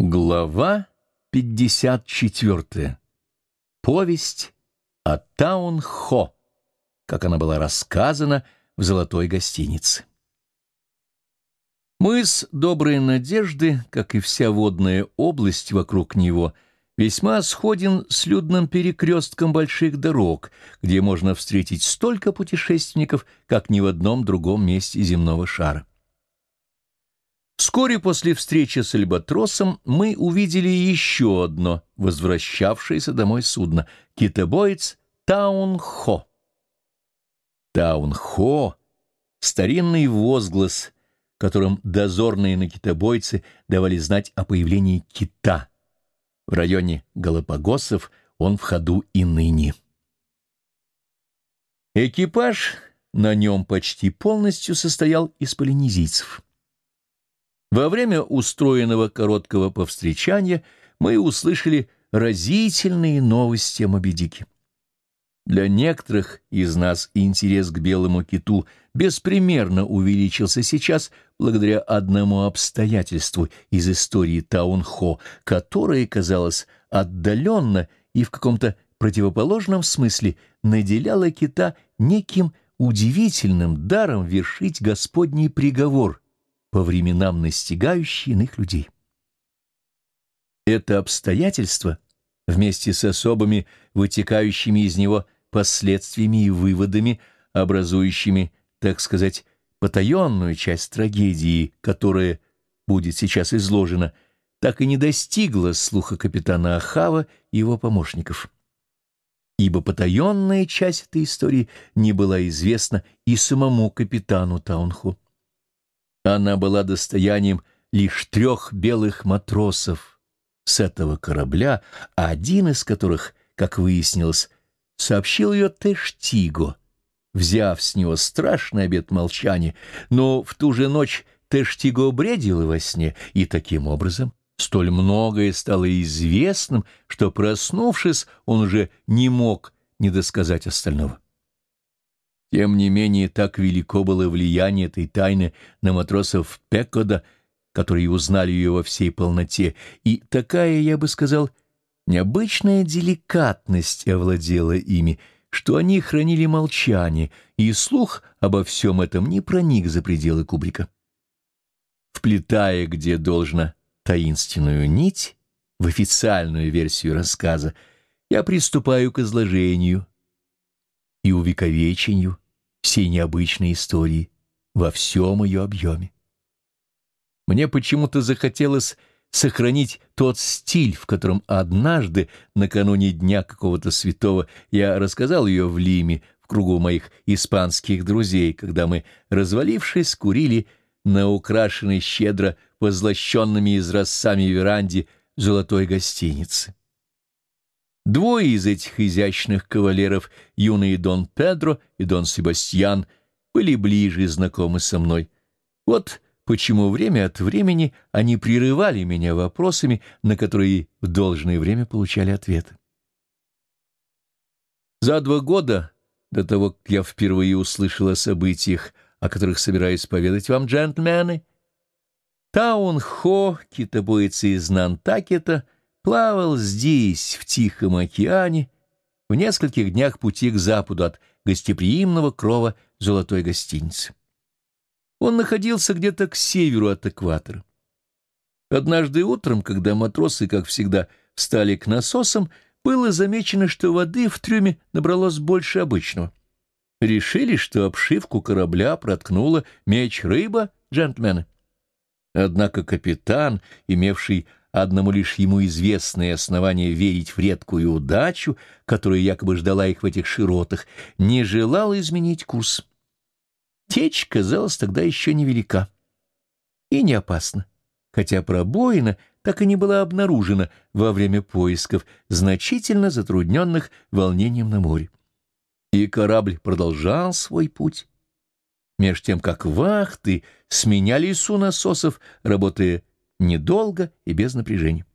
Глава 54. Повесть о Таун-Хо, как она была рассказана в «Золотой гостинице». Мыс Доброй Надежды, как и вся водная область вокруг него, весьма сходен с людным перекрестком больших дорог, где можно встретить столько путешественников, как ни в одном другом месте земного шара. Вскоре после встречи с Альбатросом мы увидели еще одно возвращавшееся домой судно — китобоец Таун-Хо. Таун-Хо — старинный возглас, которым дозорные на китобойцы давали знать о появлении кита. В районе Галапагосов он в ходу и ныне. Экипаж на нем почти полностью состоял из полинезийцев. Во время устроенного короткого повстречания мы услышали разительные новости о Мобедике. Для некоторых из нас интерес к белому киту беспримерно увеличился сейчас благодаря одному обстоятельству из истории Таунхо, которое, казалось, отдаленно и в каком-то противоположном смысле наделяло кита неким удивительным даром вершить Господний приговор — по временам настигающий иных людей. Это обстоятельство, вместе с особыми, вытекающими из него последствиями и выводами, образующими, так сказать, потаенную часть трагедии, которая будет сейчас изложена, так и не достигла слуха капитана Ахава и его помощников. Ибо потаенная часть этой истории не была известна и самому капитану Таунху. Она была достоянием лишь трех белых матросов с этого корабля, один из которых, как выяснилось, сообщил ее Тештиго, взяв с него страшный обет молчания, но в ту же ночь Тештиго бредил во сне, и таким образом столь многое стало известным, что, проснувшись, он уже не мог недосказать остального. Тем не менее, так велико было влияние этой тайны на матросов Пекода, которые узнали ее во всей полноте, и такая, я бы сказал, необычная деликатность овладела ими, что они хранили молчание, и слух обо всем этом не проник за пределы кубрика. Вплетая, где должно, таинственную нить в официальную версию рассказа, я приступаю к изложению и увековечению всей необычной истории во всем ее объеме. Мне почему-то захотелось сохранить тот стиль, в котором однажды, накануне дня какого-то святого, я рассказал ее в Лиме, в кругу моих испанских друзей, когда мы, развалившись, курили на украшенной щедро возлощенными изразцами веранде золотой гостиницы. Двое из этих изящных кавалеров, юный Дон Педро и Дон Себастьян, были ближе знакомы со мной. Вот почему время от времени они прерывали меня вопросами, на которые в должное время получали ответы. За два года до того, как я впервые услышал о событиях, о которых собираюсь поведать вам, джентльмены, Таун-Хо, китобойцы из Нантакета — плавал здесь, в Тихом океане, в нескольких днях пути к западу от гостеприимного крова золотой гостиницы. Он находился где-то к северу от экватора. Однажды утром, когда матросы, как всегда, встали к насосам, было замечено, что воды в трюме набралось больше обычного. Решили, что обшивку корабля проткнула меч-рыба джентльмены. Однако капитан, имевший одному лишь ему известное основание верить в редкую удачу, которая якобы ждала их в этих широтах, не желал изменить курс. Течь казалась тогда еще невелика и не опасна, хотя пробоина так и не была обнаружена во время поисков, значительно затрудненных волнением на море. И корабль продолжал свой путь. Меж тем, как вахты сменялись у насосов, работая недолго и без напряжения.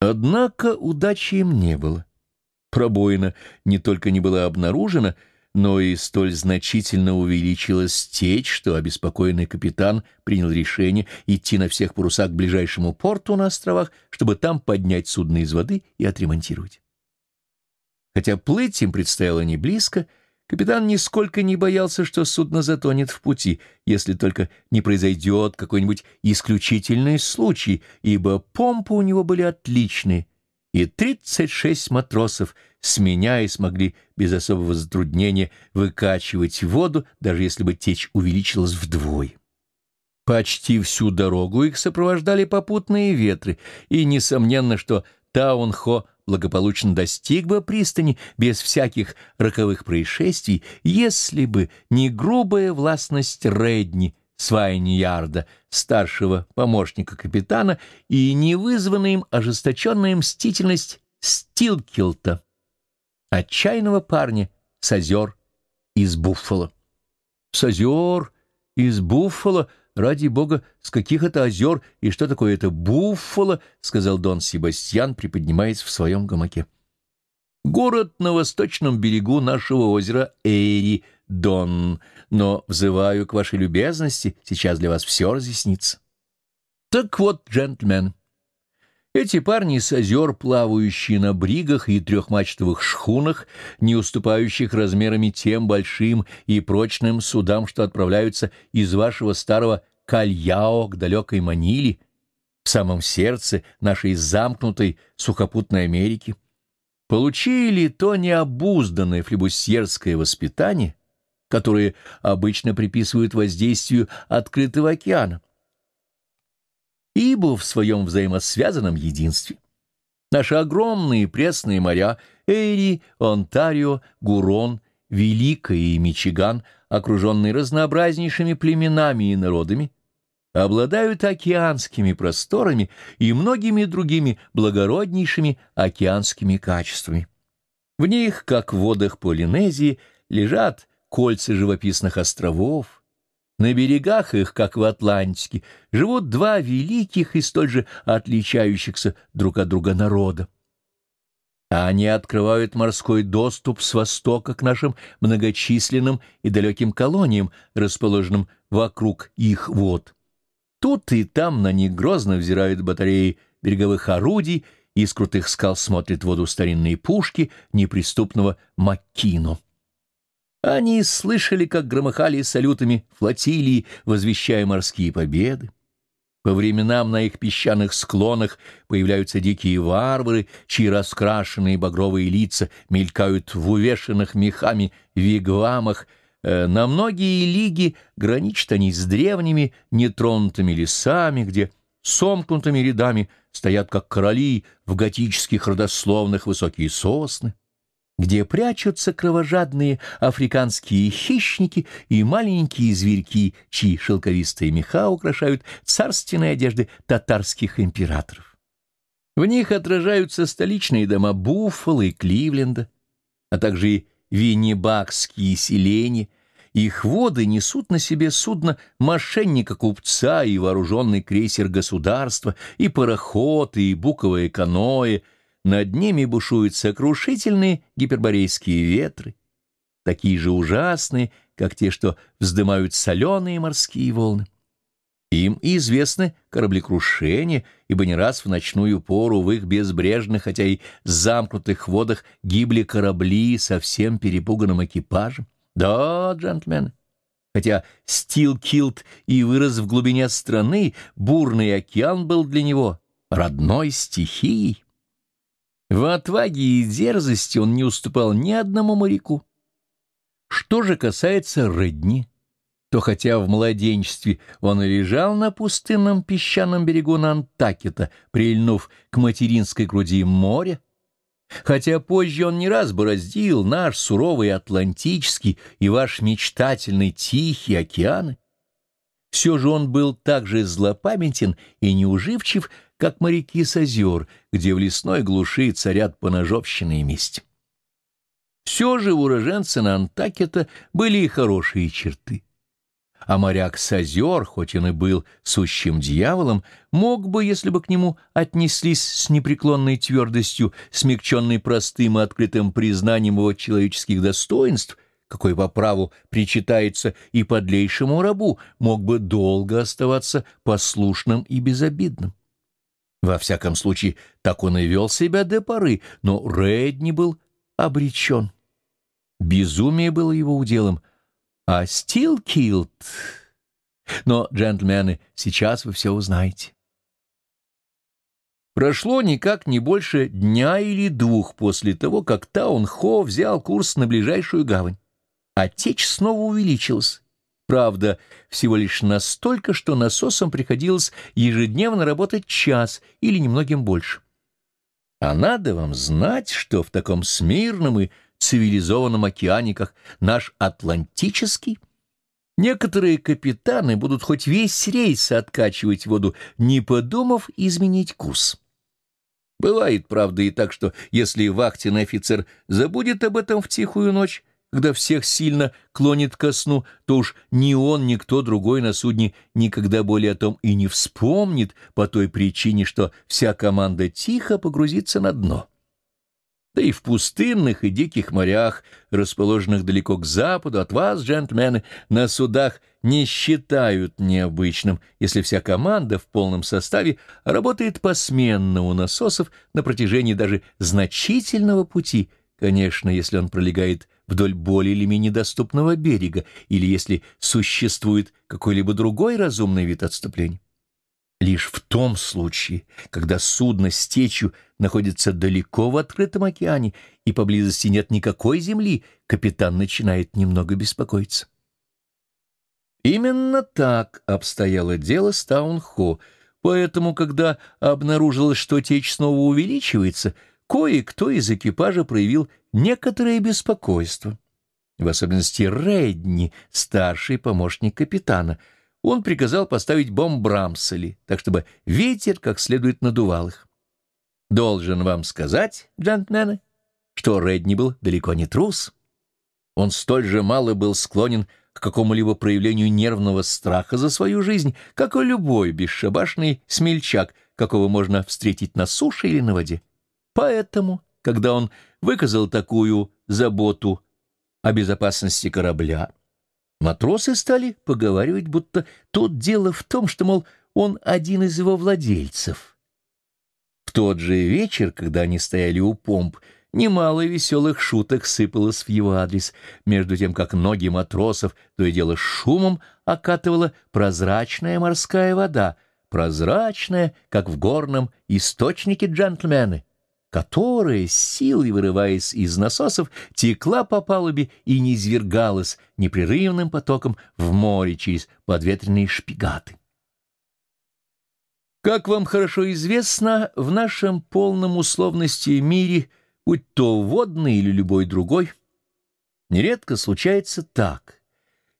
Однако удачи им не было. Пробоина не только не была обнаружена, но и столь значительно увеличилась течь, что обеспокоенный капитан принял решение идти на всех парусах к ближайшему порту на островах, чтобы там поднять судно из воды и отремонтировать. Хотя плыть им предстояло не близко, капитан нисколько не боялся, что судно затонет в пути, если только не произойдет какой-нибудь исключительный случай, ибо помпы у него были отличные, и 36 матросов, сменяясь, могли без особого затруднения выкачивать воду, даже если бы течь увеличилась вдвое. Почти всю дорогу их сопровождали попутные ветры, и несомненно, что Таунхо благополучно достиг бы пристани без всяких роковых происшествий, если бы не грубая властность Редни, Свайньярда, старшего помощника капитана, и не вызванная им ожесточенная мстительность Стилкилта, отчаянного парня с озер из Буффало. С озер из Буффало — ради бога, с каких это озер и что такое это буффало, — сказал Дон Себастьян, приподнимаясь в своем гамаке. — Город на восточном берегу нашего озера Эйри, Дон, но взываю к вашей любезности, сейчас для вас все разъяснится. Так вот, джентльмен, эти парни с озер, плавающие на бригах и трехмачтовых шхунах, не уступающих размерами тем большим и прочным судам, что отправляются из вашего старого Кальяо к далекой Маниле, в самом сердце нашей замкнутой сухопутной Америки, получили то необузданное флебусьерское воспитание, которое обычно приписывают воздействию открытого океана, ибо в своем взаимосвязанном единстве наши огромные пресные моря Эри, Онтарио, Гурон, Великая и Мичиган, окруженные разнообразнейшими племенами и народами, обладают океанскими просторами и многими другими благороднейшими океанскими качествами. В них, как в водах Полинезии, лежат кольца живописных островов, на берегах их, как в Атлантике, живут два великих и столь же отличающихся друг от друга народа. Они открывают морской доступ с востока к нашим многочисленным и далеким колониям, расположенным вокруг их вод. Тут и там на них грозно взирают батареи береговых орудий, и с крутых скал смотрят воду старинные пушки неприступного Маккино. Они слышали, как громыхали салютами флотилии, возвещая морские победы. По временам на их песчаных склонах появляются дикие варвары, чьи раскрашенные багровые лица мелькают в увешанных мехами вигвамах. Э, на многие лиги граничат они с древними нетронутыми лесами, где сомкнутыми рядами стоят, как короли, в готических родословных высокие сосны где прячутся кровожадные африканские хищники и маленькие зверьки, чьи шелковистые меха украшают царственные одежды татарских императоров. В них отражаются столичные дома Буффало и Кливленда, а также и виннибакские селения. Их воды несут на себе судно мошенника-купца и вооруженный крейсер государства, и пароход, и буковое каноэ — над ними бушуют сокрушительные гиперборейские ветры, такие же ужасные, как те, что вздымают соленые морские волны. Им известны кораблекрушения, ибо не раз в ночную пору в их безбрежных, хотя и замкнутых водах гибли корабли со всем перепуганным экипажем. Да, джентльмены, хотя Стилкилд и вырос в глубине страны, бурный океан был для него родной стихией. В отваге и дерзости он не уступал ни одному моряку. Что же касается Редни, то хотя в младенчестве он и лежал на пустынном песчаном берегу Нантакета, прильнув к материнской груди моря, хотя позже он не раз бороздил наш суровый Атлантический и ваш мечтательный Тихий океаны, все же он был так же злопамятен и неуживчив, как моряки с озер, где в лесной глуши царят поножовщины и месть. Все же уроженцы Нантакета были и хорошие черты. А моряк с озер, хоть он и был сущим дьяволом, мог бы, если бы к нему отнеслись с непреклонной твердостью, смягченной простым и открытым признанием его человеческих достоинств, какой по праву причитается и подлейшему рабу, мог бы долго оставаться послушным и безобидным. Во всяком случае, так он и вел себя до поры, но Редни был обречен. Безумие было его уделом, а Стилкилд... Но, джентльмены, сейчас вы все узнаете. Прошло никак не больше дня или двух после того, как Таун-Хо взял курс на ближайшую гавань а течь снова увеличилась. Правда, всего лишь настолько, что насосом приходилось ежедневно работать час или немногим больше. А надо вам знать, что в таком смирном и цивилизованном океане, как наш Атлантический, некоторые капитаны будут хоть весь рейс откачивать воду, не подумав изменить курс. Бывает, правда, и так, что если вахтенный офицер забудет об этом в тихую ночь, когда всех сильно клонит ко сну, то уж ни он, ни кто другой на судне никогда более о том и не вспомнит по той причине, что вся команда тихо погрузится на дно. Да и в пустынных и диких морях, расположенных далеко к западу от вас, джентльмены, на судах не считают необычным, если вся команда в полном составе работает посменно у насосов на протяжении даже значительного пути, конечно, если он пролегает вдоль более или менее доступного берега, или если существует какой-либо другой разумный вид отступления. Лишь в том случае, когда судно с течью находится далеко в открытом океане и поблизости нет никакой земли, капитан начинает немного беспокоиться. Именно так обстояло дело с Таунхо, поэтому, когда обнаружилось, что течь снова увеличивается, кое-кто из экипажа проявил некоторое беспокойство. В особенности Редни, старший помощник капитана. Он приказал поставить бомбрамсели, так чтобы ветер как следует надувал их. Должен вам сказать, джентльмены, что Редни был далеко не трус. Он столь же мало был склонен к какому-либо проявлению нервного страха за свою жизнь, как и любой бесшабашный смельчак, какого можно встретить на суше или на воде. Поэтому, когда он выказал такую заботу о безопасности корабля. Матросы стали поговаривать, будто тут дело в том, что, мол, он один из его владельцев. В тот же вечер, когда они стояли у помп, немало веселых шуток сыпалось в его адрес, между тем, как ноги матросов то и дело шумом окатывала прозрачная морская вода, прозрачная, как в горном источнике джентльмены которая, силой вырываясь из насосов, текла по палубе и низвергалась непрерывным потоком в море через подветренные шпигаты. Как вам хорошо известно, в нашем полном условности мире, будь то водный или любой другой, нередко случается так —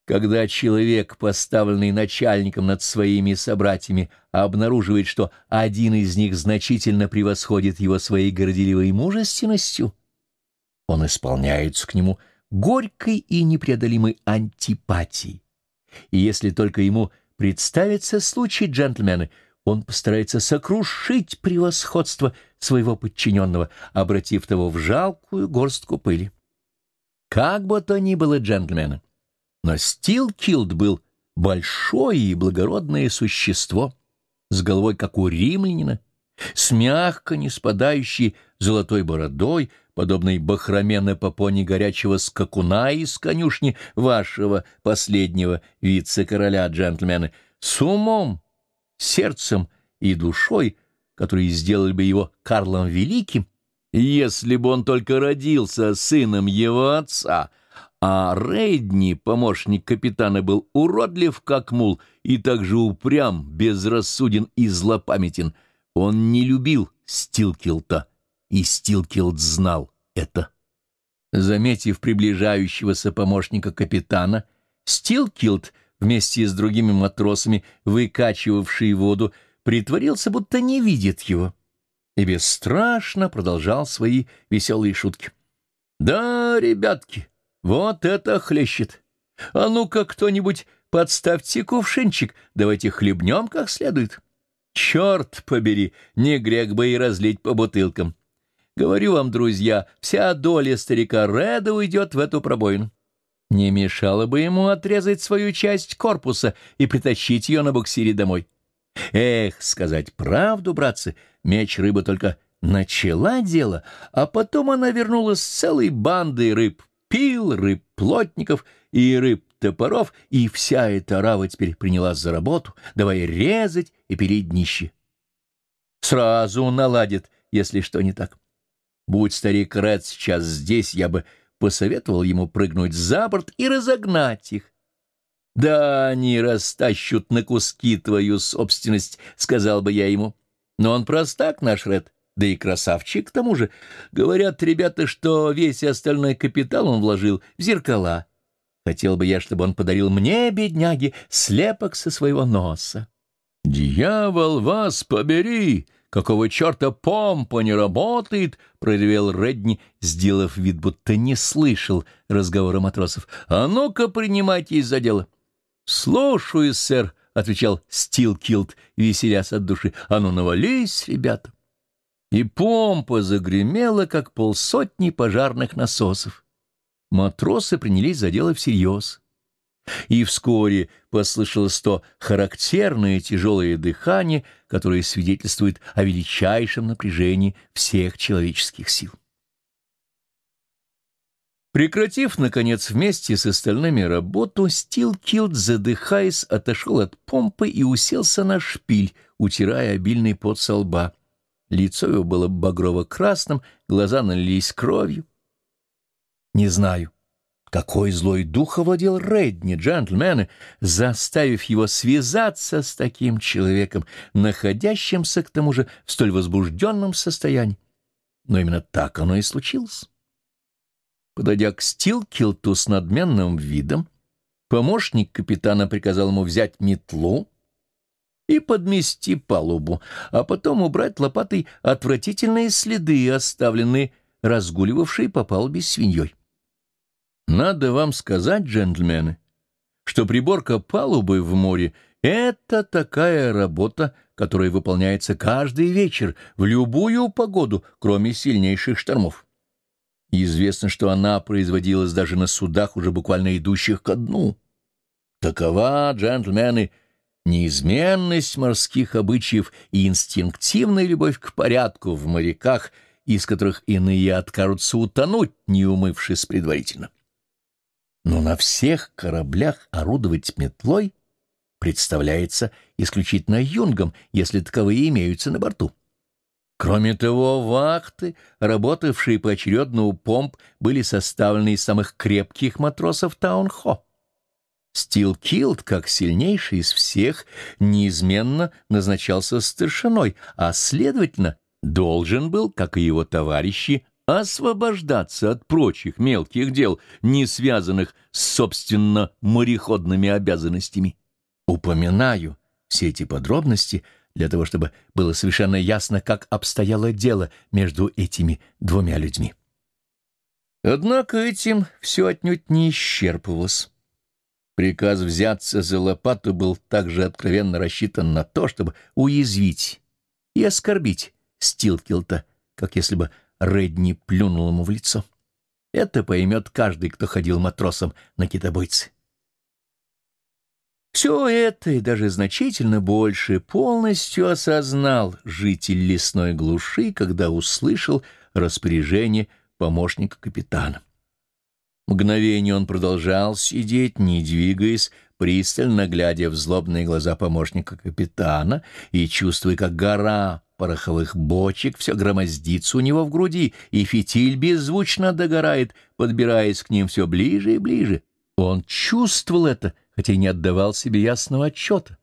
когда человек, поставленный начальником над своими собратьями, обнаруживает, что один из них значительно превосходит его своей горделивой мужественностью, он исполняется к нему горькой и непреодолимой антипатией. И если только ему представится случай, джентльмены, он постарается сокрушить превосходство своего подчиненного, обратив того в жалкую горстку пыли. Как бы то ни было, джентльмены, но Стилкилд был большое и благородное существо, с головой, как у римлянина, с мягко не спадающей золотой бородой, подобной бахроме на попоне горячего скакуна из конюшни вашего последнего вице-короля джентльмена, с умом, сердцем и душой, которые сделали бы его Карлом Великим, если бы он только родился сыном его отца — а Рейдни, помощник капитана, был уродлив, как мул, и также упрям, безрассуден и злопамятен. Он не любил Стилкилта, и Стилкилт знал это. Заметив приближающегося помощника капитана, Стилкилт вместе с другими матросами, выкачивавший воду, притворился, будто не видит его, и бесстрашно продолжал свои веселые шутки. «Да, ребятки!» Вот это хлещет! А ну-ка, кто-нибудь подставьте кувшинчик, давайте хлебнем как следует. Черт побери, не грех бы и разлить по бутылкам. Говорю вам, друзья, вся доля старика Реда уйдет в эту пробоину. Не мешало бы ему отрезать свою часть корпуса и притащить ее на буксире домой. Эх, сказать правду, братцы, меч рыба только начала дело, а потом она вернулась с целой бандой рыб, пил, рыб плотников и рыб топоров, и вся эта рава теперь принялась за работу, давая резать и пилить днище. Сразу наладит, если что не так. Будь старик Ред сейчас здесь, я бы посоветовал ему прыгнуть за борт и разогнать их. «Да они растащут на куски твою собственность», — сказал бы я ему. «Но он простак наш Ред, да и красавчик к тому же. Говорят ребята, что весь остальной капитал он вложил в зеркала. Хотел бы я, чтобы он подарил мне, бедняге, слепок со своего носа». «Дьявол вас побери!» «Какого черта помпа не работает?» — проревел Редни, сделав вид, будто не слышал разговора матросов. «А ну-ка, принимайтесь за дело!» «Слушаюсь, сэр», — отвечал Стилкилд, веселясь от души. «А ну, навались, ребята!» И помпа загремела, как полсотни пожарных насосов. Матросы принялись за дело всерьез и вскоре послышалось то характерное тяжелое дыхание, которое свидетельствует о величайшем напряжении всех человеческих сил. Прекратив, наконец, вместе с остальными работу, Стилкилд, задыхаясь, отошел от помпы и уселся на шпиль, утирая обильный пот со лба. Лицо его было багрово-красным, глаза налились кровью. Не знаю, какой злой дух овладел Редни, джентльмены, заставив его связаться с таким человеком, находящимся, к тому же, в столь возбужденном состоянии. Но именно так оно и случилось. Подойдя к Стилкилту с надменным видом, помощник капитана приказал ему взять метлу и подмести палубу, а потом убрать лопатой отвратительные следы, оставленные разгуливавшей по палубе свиньей. Надо вам сказать, джентльмены, что приборка палубы в море — это такая работа, которая выполняется каждый вечер в любую погоду, кроме сильнейших штормов. Известно, что она производилась даже на судах, уже буквально идущих ко дну. Такова, джентльмены, неизменность морских обычаев и инстинктивная любовь к порядку в моряках, из которых иные откажутся утонуть, не умывшись предварительно. Но на всех кораблях орудовать метлой представляется исключительно юнгом, если таковые имеются на борту. Кроме того, вахты, работавшие поочередно у помп, были составлены из самых крепких матросов Таунхо. Стилкилд, как сильнейший из всех, неизменно назначался старшиной, а, следовательно, должен был, как и его товарищи, освобождаться от прочих мелких дел, не связанных с, собственно, мореходными обязанностями. Упоминаю все эти подробности для того, чтобы было совершенно ясно, как обстояло дело между этими двумя людьми. Однако этим все отнюдь не исчерпывалось. Приказ взяться за лопату был также откровенно рассчитан на то, чтобы уязвить и оскорбить Стилкилта, как если бы Редни плюнул ему в лицо. Это поймет каждый, кто ходил матросом на китобойце. Все это и даже значительно больше полностью осознал житель лесной глуши, когда услышал распоряжение помощника капитана. Мгновение он продолжал сидеть, не двигаясь, пристально глядя в злобные глаза помощника капитана и чувствуя, как гора пороховых бочек все громоздится у него в груди, и фитиль беззвучно догорает, подбираясь к ним все ближе и ближе. Он чувствовал это, хотя не отдавал себе ясного отчета.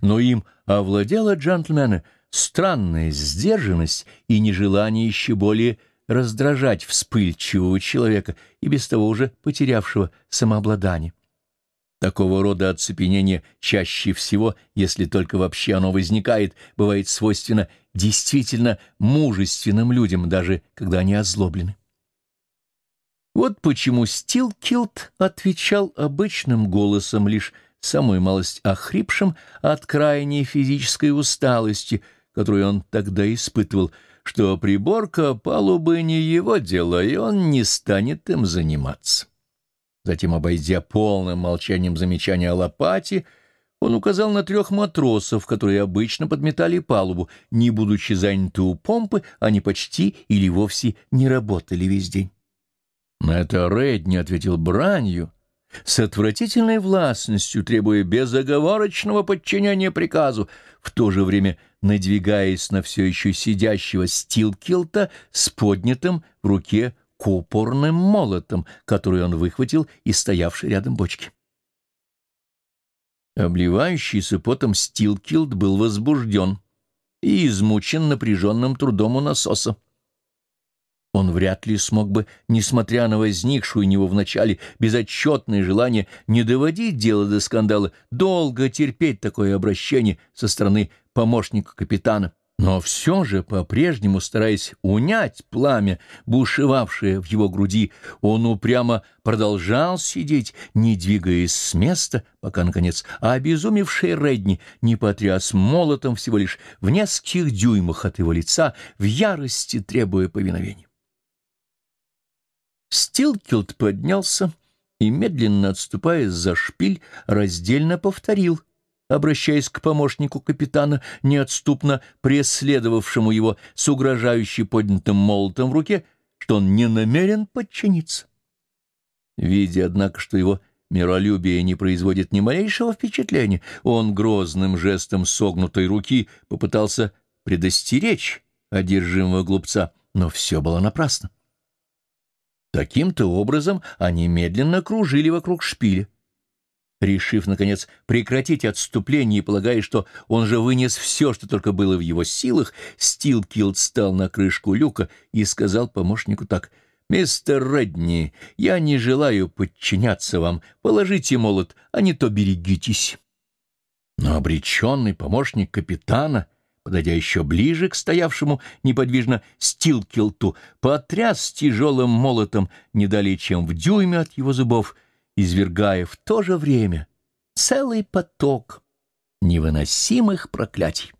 Но им овладела джентльмена странная сдержанность и нежелание еще более раздражать вспыльчивого человека и без того уже потерявшего самообладание. Такого рода оцепенение чаще всего, если только вообще оно возникает, бывает свойственно действительно мужественным людям, даже когда они озлоблены. Вот почему Стилкилд отвечал обычным голосом, лишь самой малость охрипшим от крайней физической усталости, которую он тогда испытывал, что приборка палубы не его дело, и он не станет им заниматься. Затем, обойдя полным молчанием замечания о лопате, он указал на трех матросов, которые обычно подметали палубу. Не будучи заняты у помпы, они почти или вовсе не работали весь день. На это Редни ответил бранью, с отвратительной властностью, требуя безоговорочного подчинения приказу, в то же время надвигаясь на все еще сидящего Стилкилта с поднятым в руке купорным молотом, который он выхватил из стоявшей рядом бочки. Обливающийся потом Стилкилд был возбужден и измучен напряженным трудом у насоса. Он вряд ли смог бы, несмотря на возникшую у него вначале безотчетное желание не доводить дело до скандала, долго терпеть такое обращение со стороны помощника капитана. Но все же, по-прежнему стараясь унять пламя, бушевавшее в его груди, он упрямо продолжал сидеть, не двигаясь с места, пока, наконец, обезумевший Редни не потряс молотом всего лишь в нескольких дюймах от его лица, в ярости требуя повиновения. Стилкилд поднялся и, медленно отступая за шпиль, раздельно повторил, обращаясь к помощнику капитана, неотступно преследовавшему его с угрожающе поднятым молотом в руке, что он не намерен подчиниться. Видя, однако, что его миролюбие не производит ни малейшего впечатления, он грозным жестом согнутой руки попытался предостеречь одержимого глупца, но все было напрасно. Таким-то образом они медленно кружили вокруг шпиля. Решив, наконец, прекратить отступление и полагая, что он же вынес все, что только было в его силах, Стилкилд встал на крышку люка и сказал помощнику так «Мистер Редни, я не желаю подчиняться вам. Положите молот, а не то берегитесь». Но обреченный помощник капитана — подойдя еще ближе к стоявшему неподвижно Стилкилту, потряс тяжелым молотом не далее, чем в дюйме от его зубов, извергая в то же время целый поток невыносимых проклятий.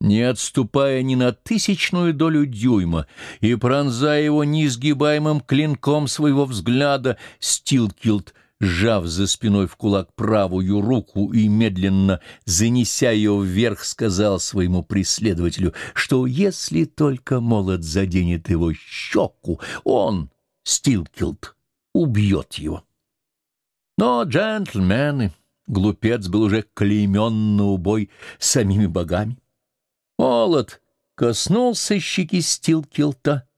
Не отступая ни на тысячную долю дюйма и пронзая его неизгибаемым клинком своего взгляда, Стилкилт — сжав за спиной в кулак правую руку и медленно, занеся ее вверх, сказал своему преследователю, что если только молот заденет его щеку, он, Стилкилд, убьет его. Но, джентльмены, глупец был уже клеймен на убой самими богами. Молот коснулся щеки Стилкилта,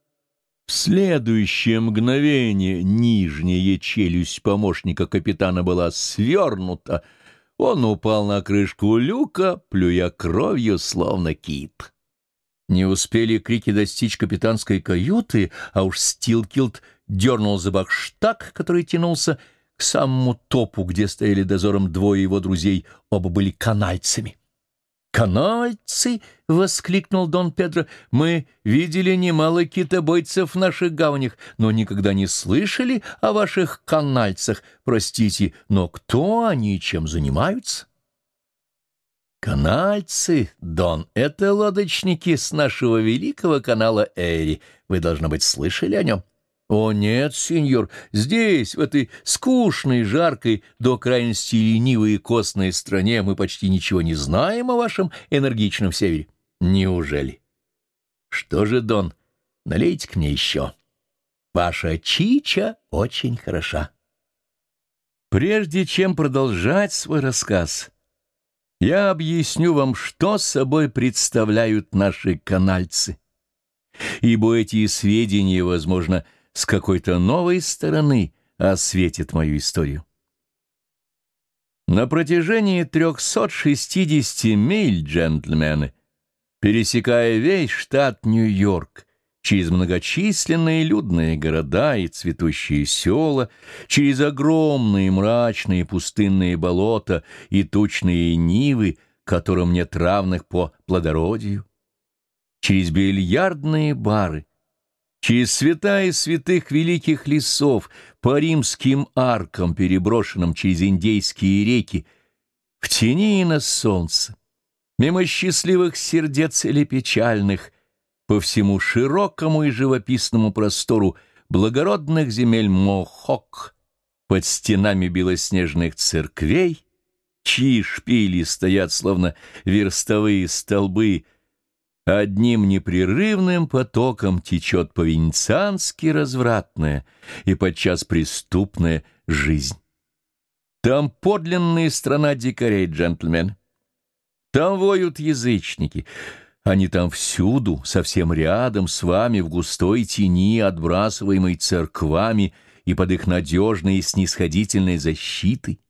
в следующее мгновение нижняя челюсть помощника капитана была свернута. Он упал на крышку люка, плюя кровью, словно кит. Не успели крики достичь капитанской каюты, а уж Стилкилд дернул за бакштаг, который тянулся к самому топу, где стояли дозором двое его друзей, оба были канальцами. «Канальцы!» — воскликнул Дон Педро. «Мы видели немало китобойцев в наших гаванях, но никогда не слышали о ваших канальцах. Простите, но кто они и чем занимаются?» «Канальцы, Дон, это лодочники с нашего великого канала Эри. Вы, должно быть, слышали о нем?» «О нет, сеньор, здесь, в этой скучной, жаркой, до крайности ленивой и костной стране мы почти ничего не знаем о вашем энергичном севере». «Неужели?» «Что же, Дон, налейте-ка мне еще. Ваша чича очень хороша». Прежде чем продолжать свой рассказ, я объясню вам, что собой представляют наши канальцы. Ибо эти сведения, возможно, — с какой-то новой стороны осветит мою историю. На протяжении 360 миль, джентльмены, пересекая весь штат Нью-Йорк, через многочисленные людные города и цветущие села, через огромные мрачные пустынные болота и тучные нивы, которым нет равных по плодородию, через бильярдные бары, через святая святых великих лесов, по римским аркам, переброшенным через индейские реки, в тени и на солнце, мимо счастливых сердец или печальных, по всему широкому и живописному простору благородных земель Мохок, под стенами белоснежных церквей, чьи шпили стоят, словно верстовые столбы, одним непрерывным потоком течет по-венециански развратная и подчас преступная жизнь. Там подлинная страна дикарей, джентльмен. Там воют язычники. Они там всюду, совсем рядом с вами, в густой тени, отбрасываемой церквами и под их надежной и снисходительной защитой.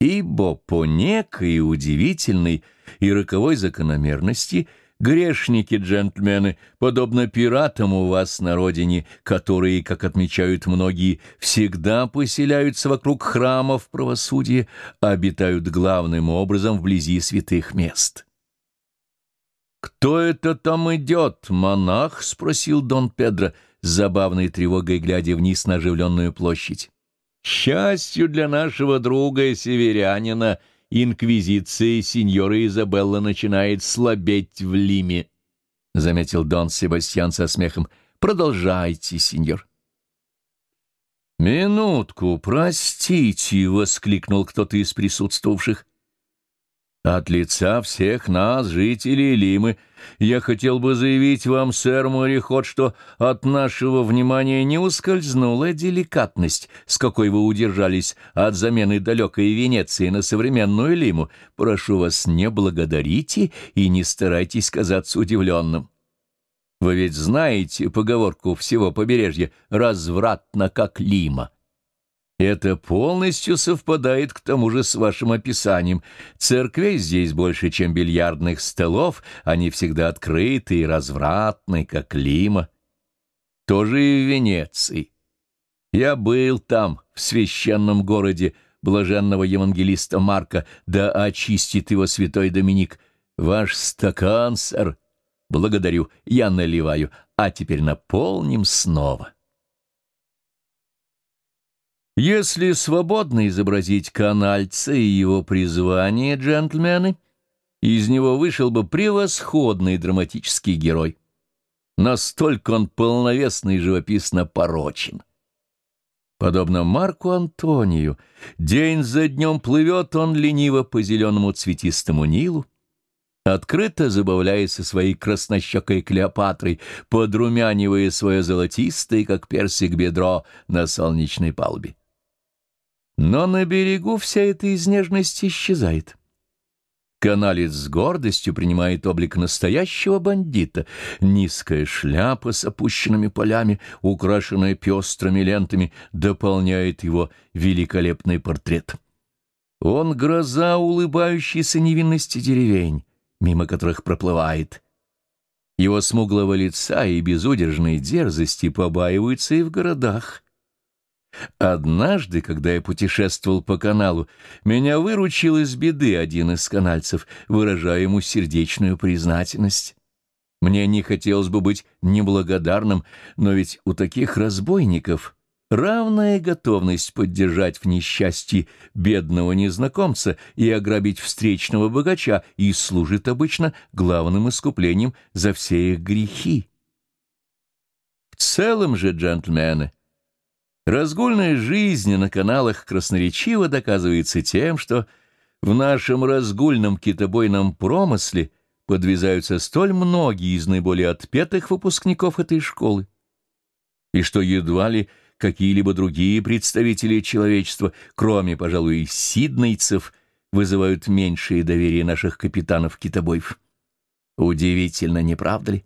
Ибо по некой удивительной и роковой закономерности — Грешники-джентльмены, подобно пиратам у вас на родине, которые, как отмечают многие, всегда поселяются вокруг храмов правосудия, обитают главным образом вблизи святых мест. «Кто это там идет, монах?» — спросил Дон Педро, с забавной тревогой глядя вниз на оживленную площадь. «Счастью для нашего друга и северянина!» Инквизиция сеньора Изабелла начинает слабеть в Лиме, — заметил Дон Себастьян со смехом. — Продолжайте, сеньор. — Минутку, простите, — воскликнул кто-то из присутствовавших. От лица всех нас, жителей Лимы, я хотел бы заявить вам, сэр мореход, что от нашего внимания не ускользнула деликатность, с какой вы удержались от замены далекой Венеции на современную Лиму. Прошу вас, не благодарите и не старайтесь казаться удивленным. Вы ведь знаете поговорку всего побережья «развратно, как Лима». Это полностью совпадает к тому же с вашим описанием. Церквей здесь больше, чем бильярдных столов, они всегда открыты и развратны, как Лима. Тоже и в Венеции. Я был там, в священном городе блаженного евангелиста Марка, да очистит его святой Доминик. Ваш стакан, сэр. Благодарю, я наливаю, а теперь наполним снова. Если свободно изобразить канальца и его призвание, джентльмены, из него вышел бы превосходный драматический герой. Настолько он полновесно и живописно порочен. Подобно Марку Антонию, день за днем плывет он лениво по зеленому цветистому Нилу, открыто забавляясь со своей краснощекой Клеопатрой, подрумянивая свое золотистое, как персик, бедро на солнечной палубе. Но на берегу вся эта изнежность исчезает. Каналец с гордостью принимает облик настоящего бандита. Низкая шляпа с опущенными полями, украшенная пестрыми лентами, дополняет его великолепный портрет. Он гроза улыбающейся невинности деревень, мимо которых проплывает. Его смуглого лица и безудержной дерзости побаиваются и в городах. Однажды, когда я путешествовал по каналу, меня выручил из беды один из канальцев, выражая ему сердечную признательность. Мне не хотелось бы быть неблагодарным, но ведь у таких разбойников равная готовность поддержать в несчастье бедного незнакомца и ограбить встречного богача и служит обычно главным искуплением за все их грехи. В целом же, джентльмены, Разгульная жизнь на каналах красноречиво доказывается тем, что в нашем разгульном китобойном промысле подвязаются столь многие из наиболее отпетых выпускников этой школы, и что едва ли какие-либо другие представители человечества, кроме, пожалуй, сиднейцев, вызывают меньшее доверие наших капитанов-китобоев. Удивительно, не правда ли?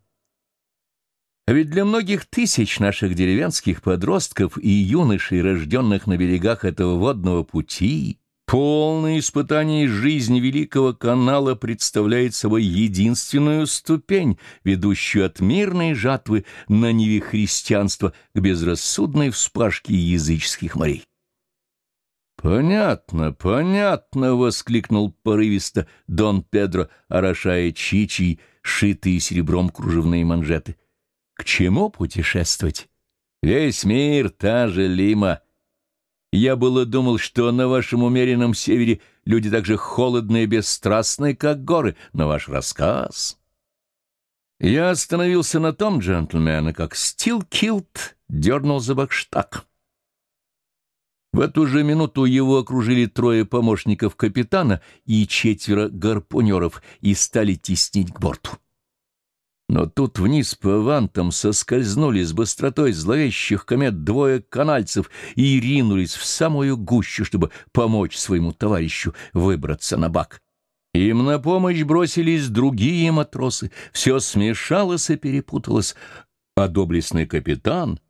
А ведь для многих тысяч наших деревенских подростков и юношей, рожденных на берегах этого водного пути, полное испытание жизни Великого канала представляет собой единственную ступень, ведущую от мирной жатвы на ниве христианства к безрассудной вспашке языческих морей. «Понятно, понятно!» — воскликнул порывисто Дон Педро, орошая чичи, шитые серебром кружевные манжеты — к чему путешествовать? Весь мир — та же Лима. Я было думал, что на вашем умеренном севере люди так же холодные и бесстрастные, как горы, но ваш рассказ... Я остановился на том джентльмена, как Стилкилт дернул за бакштаг. В эту же минуту его окружили трое помощников капитана и четверо гарпунеров и стали теснить к борту. Но тут вниз по вантам соскользнули с быстротой зловещих комет двое канальцев и ринулись в самую гущу, чтобы помочь своему товарищу выбраться на бак. Им на помощь бросились другие матросы, все смешалось и перепуталось, а доблестный капитан,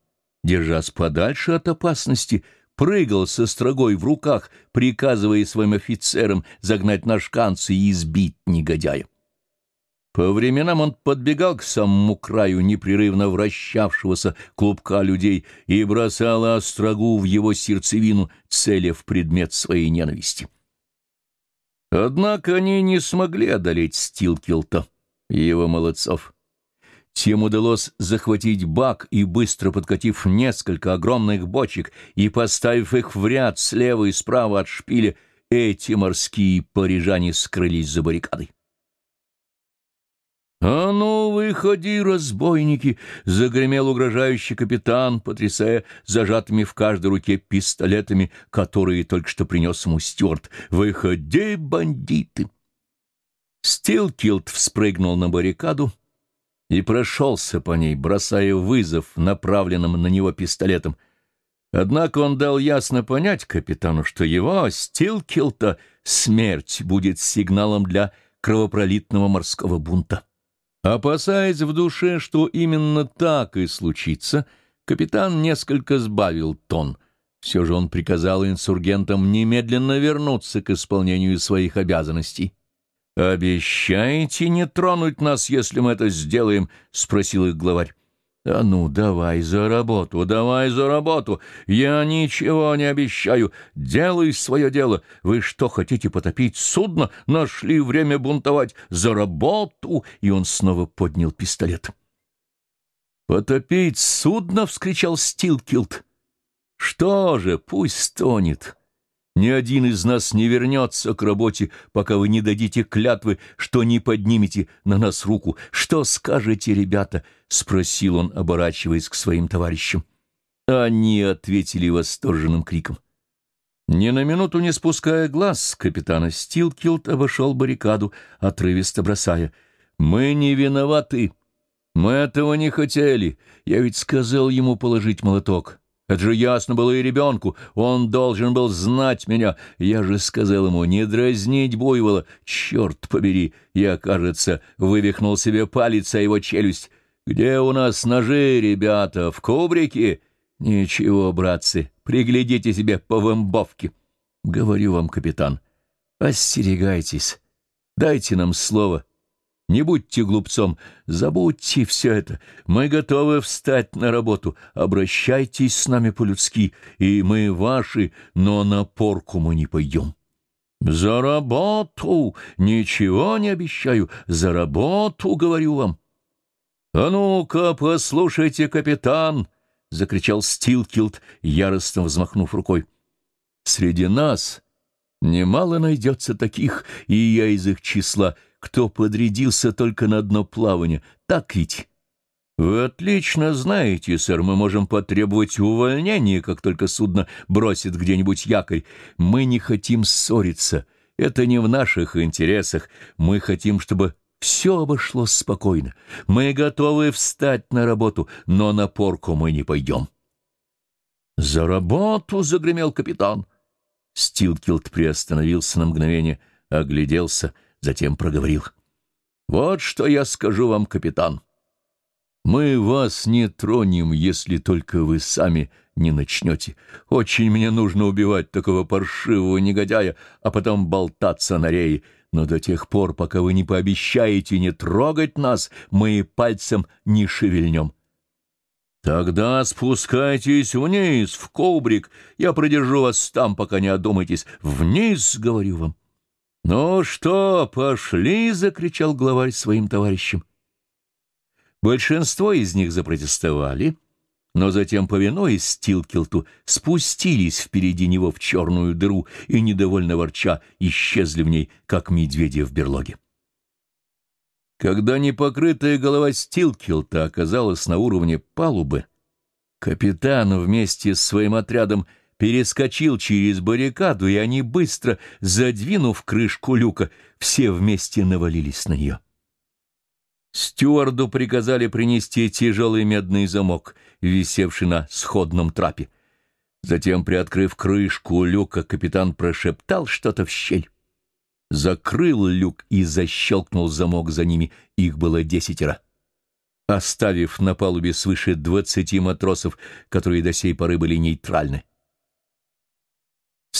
держась подальше от опасности, прыгал со строгой в руках, приказывая своим офицерам загнать на шканцы и избить негодяя. По временам он подбегал к самому краю непрерывно вращавшегося клубка людей и бросал острогу в его сердцевину, целя в предмет своей ненависти. Однако они не смогли одолеть Стилкилта и его молодцов. Тем удалось захватить бак и, быстро подкатив несколько огромных бочек и поставив их в ряд слева и справа от шпиля, эти морские парижане скрылись за баррикадой. «А ну, выходи, разбойники!» — загремел угрожающий капитан, потрясая зажатыми в каждой руке пистолетами, которые только что принес ему Стюарт. «Выходи, бандиты!» Стилкилд вспрыгнул на баррикаду и прошелся по ней, бросая вызов направленным на него пистолетом. Однако он дал ясно понять капитану, что его, Стилкилта, смерть будет сигналом для кровопролитного морского бунта. Опасаясь в душе, что именно так и случится, капитан несколько сбавил тон. Все же он приказал инсургентам немедленно вернуться к исполнению своих обязанностей. «Обещаете не тронуть нас, если мы это сделаем?» — спросил их главарь. «А ну, давай за работу, давай за работу! Я ничего не обещаю. Делай свое дело. Вы что, хотите потопить судно? Нашли время бунтовать. За работу!» И он снова поднял пистолет. «Потопить судно?» — вскричал Стилкилд. «Что же, пусть тонет. Ни один из нас не вернется к работе, пока вы не дадите клятвы, что не поднимете на нас руку. Что скажете, ребята? — спросил он, оборачиваясь к своим товарищам. Они ответили восторженным криком. Ни на минуту не спуская глаз, капитана Стилкилд обошел баррикаду, отрывисто бросая. «Мы не виноваты. Мы этого не хотели. Я ведь сказал ему положить молоток. Это же ясно было и ребенку. Он должен был знать меня. Я же сказал ему не дразнить буйвола. Черт побери, я, кажется, вывихнул себе палец, а его челюсть. Где у нас ножи, ребята? В кубрике? Ничего, братцы, приглядите себе по вымбовке. Говорю вам, капитан, остерегайтесь. Дайте нам слово, не будьте глупцом, забудьте все это. Мы готовы встать на работу. Обращайтесь с нами по-людски, и мы ваши, но на порку мы не пойдем. За работу! Ничего не обещаю. За работу, говорю вам. А ну-ка, послушайте, капитан! — закричал Стилкилд, яростно взмахнув рукой. Среди нас немало найдется таких, и я из их числа — кто подрядился только на одно плавание. Так ведь? Вы отлично знаете, сэр, мы можем потребовать увольнения, как только судно бросит где-нибудь якорь. Мы не хотим ссориться. Это не в наших интересах. Мы хотим, чтобы все обошлось спокойно. Мы готовы встать на работу, но на порку мы не пойдем. «За работу!» — загремел капитан. Стилкилд приостановился на мгновение, огляделся — затем проговорил. «Вот что я скажу вам, капитан. Мы вас не тронем, если только вы сами не начнете. Очень мне нужно убивать такого паршивого негодяя, а потом болтаться на рее. Но до тех пор, пока вы не пообещаете не трогать нас, мы пальцем не шевельнем». «Тогда спускайтесь вниз, в коврик. Я продержу вас там, пока не одумаетесь. Вниз, говорю вам». «Ну что, пошли!» — закричал главарь своим товарищам. Большинство из них запротестовали, но затем, повинуясь Стилкилту, спустились впереди него в черную дыру и, недовольно ворча, исчезли в ней, как медведи в берлоге. Когда непокрытая голова Стилкилта оказалась на уровне палубы, капитан вместе с своим отрядом перескочил через баррикаду, и они, быстро задвинув крышку люка, все вместе навалились на нее. Стюарду приказали принести тяжелый медный замок, висевший на сходном трапе. Затем, приоткрыв крышку люка, капитан прошептал что-то в щель. Закрыл люк и защелкнул замок за ними. Их было десятеро. Оставив на палубе свыше двадцати матросов, которые до сей поры были нейтральны.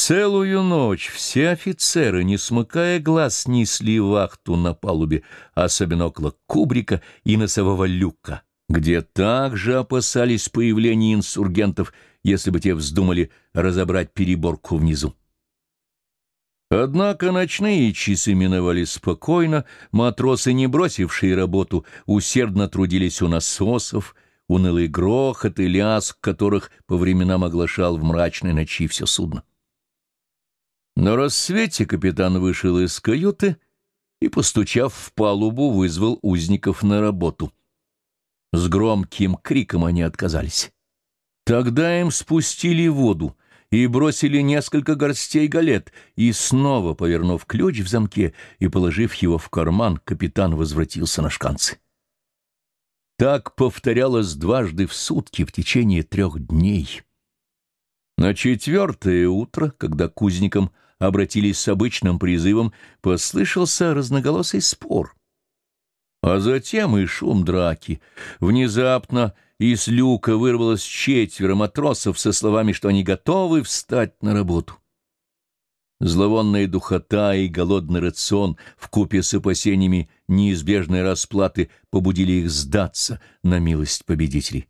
Целую ночь все офицеры, не смыкая глаз, несли вахту на палубе, особенно около кубрика и носового люка, где также опасались появления инсургентов, если бы те вздумали разобрать переборку внизу. Однако ночные часы миновали спокойно, матросы, не бросившие работу, усердно трудились у насосов, унылый грохот и лязг которых по временам оглашал в мрачной ночи все судно. На рассвете капитан вышел из каюты и, постучав в палубу, вызвал узников на работу. С громким криком они отказались. Тогда им спустили воду и бросили несколько горстей галет, и снова, повернув ключ в замке и положив его в карман, капитан возвратился на шканцы. Так повторялось дважды в сутки в течение трех дней. На четвертое утро, когда кузникам обратились с обычным призывом, послышался разноголосый спор. А затем и шум драки. Внезапно из люка вырвалось четверо матросов со словами, что они готовы встать на работу. Зловонная духота и голодный рацион в купе с опасениями неизбежной расплаты побудили их сдаться на милость победителей.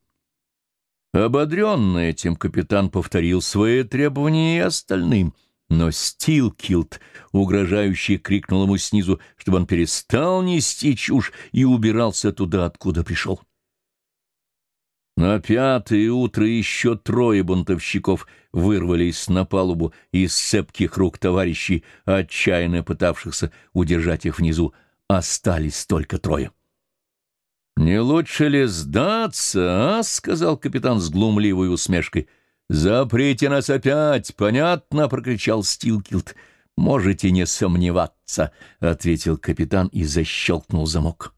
Ободренный этим капитан повторил свои требования и остальным — но Стилкилд, угрожающий, крикнул ему снизу, чтобы он перестал нести чушь и убирался туда, откуда пришел. На пятое утро еще трое бунтовщиков вырвались на палубу из цепких рук товарищей, отчаянно пытавшихся удержать их внизу. Остались только трое. «Не лучше ли сдаться, а?» — сказал капитан с глумливой усмешкой. «Заприте нас опять, понятно?» — прокричал Стилкилд. «Можете не сомневаться», — ответил капитан и защелкнул замок.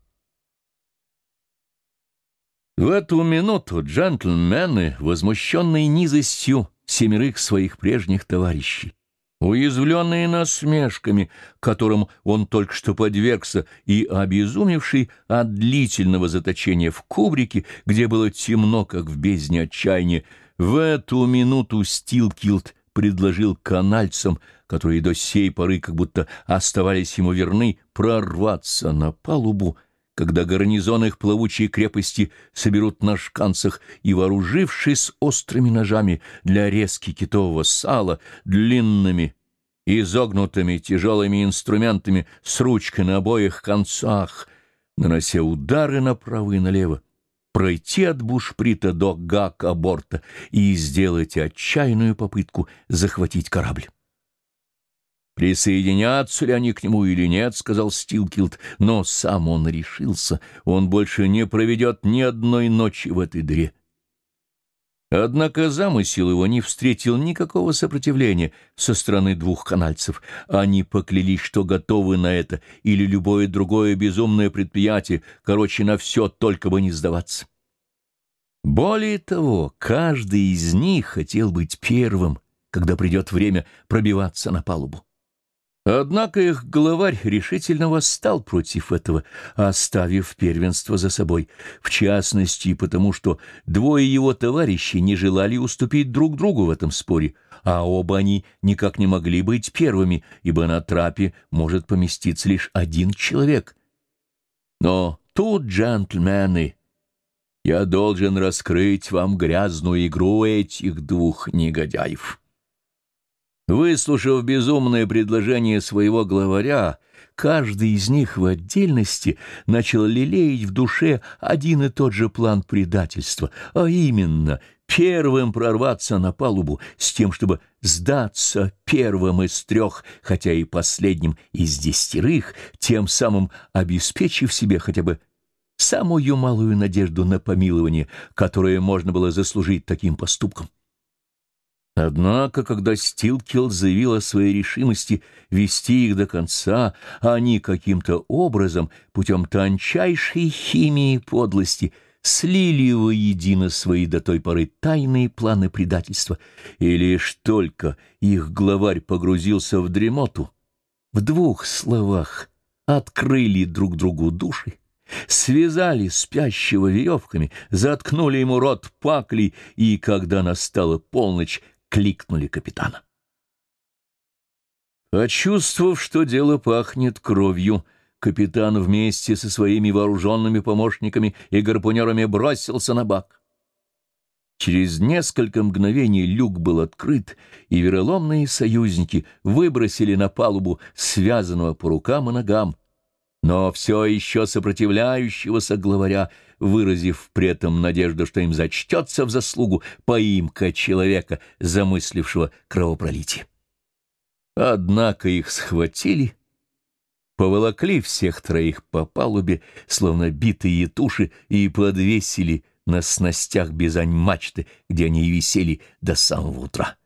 В эту минуту джентльмены, возмущенные низостью семерых своих прежних товарищей, уязвленные насмешками, которым он только что подвергся, и обезумевший от длительного заточения в кубрике, где было темно, как в бездне отчаяния, в эту минуту Стилкилд предложил канальцам, которые до сей поры как будто оставались ему верны, прорваться на палубу, когда гарнизон их плавучей крепости соберут на шканцах и, вооружившись острыми ножами для резки китового сала, длинными, изогнутыми тяжелыми инструментами с ручкой на обоих концах, нанося удары направо и налево, пройти от бушприта до гак-аборта и сделать отчаянную попытку захватить корабль. «Присоединятся ли они к нему или нет», — сказал Стилкилд, но сам он решился, он больше не проведет ни одной ночи в этой дыре. Однако замысел его не встретил никакого сопротивления со стороны двух канальцев. Они поклялись, что готовы на это или любое другое безумное предприятие, короче, на все, только бы не сдаваться. Более того, каждый из них хотел быть первым, когда придет время пробиваться на палубу. Однако их главарь решительно восстал против этого, оставив первенство за собой, в частности потому, что двое его товарищей не желали уступить друг другу в этом споре, а оба они никак не могли быть первыми, ибо на трапе может поместиться лишь один человек. Но тут, джентльмены, я должен раскрыть вам грязную игру этих двух негодяев». Выслушав безумное предложение своего главаря, каждый из них в отдельности начал лелеять в душе один и тот же план предательства, а именно первым прорваться на палубу с тем, чтобы сдаться первым из трех, хотя и последним из десятерых, тем самым обеспечив себе хотя бы самую малую надежду на помилование, которое можно было заслужить таким поступком. Однако, когда Стилкил заявил о своей решимости вести их до конца, они каким-то образом, путем тончайшей химии подлости, слили воедино свои до той поры тайные планы предательства, и лишь только их главарь погрузился в дремоту, в двух словах открыли друг другу души, связали спящего веревками, заткнули ему рот паклей, и, когда настала полночь, кликнули капитана. Почувствовав, что дело пахнет кровью, капитан вместе со своими вооруженными помощниками и гарпунерами бросился на бак. Через несколько мгновений люк был открыт, и вероломные союзники выбросили на палубу связанного по рукам и ногам, но все еще сопротивляющегося главаря, выразив при этом надежду, что им зачтется в заслугу поимка человека, замыслившего кровопролитие. Однако их схватили, поволокли всех троих по палубе, словно битые туши, и подвесили на снастях безань мачты, где они висели до самого утра.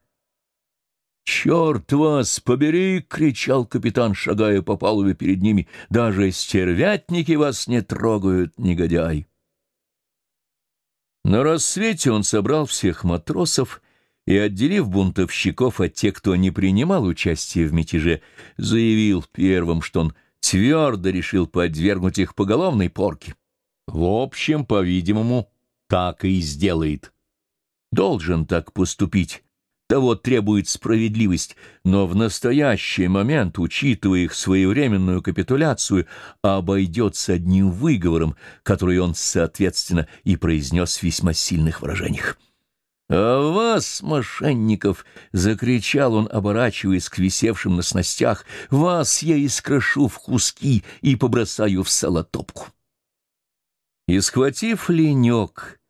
«Черт вас побери!» — кричал капитан, шагая по палубе перед ними. «Даже стервятники вас не трогают, негодяй!» На рассвете он собрал всех матросов и, отделив бунтовщиков от тех, кто не принимал участия в мятеже, заявил первым, что он твердо решил подвергнуть их поголовной порке. В общем, по-видимому, так и сделает. Должен так поступить, того требует справедливость, но в настоящий момент, учитывая их своевременную капитуляцию, обойдется одним выговором, который он, соответственно, и произнес в весьма сильных выражениях. «А вас, мошенников!» — закричал он, оборачиваясь к висевшим на снастях. «Вас я искрошу в куски и побросаю в солотопку!» И, схватив ленек,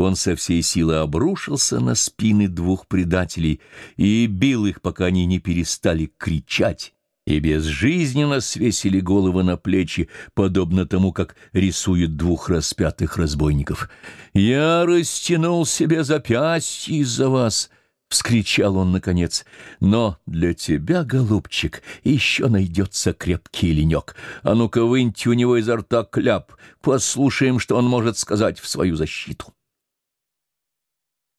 он со всей силы обрушился на спины двух предателей и бил их, пока они не перестали кричать, и безжизненно свесили головы на плечи, подобно тому, как рисуют двух распятых разбойников. «Я растянул себе запястье из-за вас!» — вскричал он наконец. «Но для тебя, голубчик, еще найдется крепкий ленек. А ну-ка выньте у него изо рта кляп, послушаем, что он может сказать в свою защиту».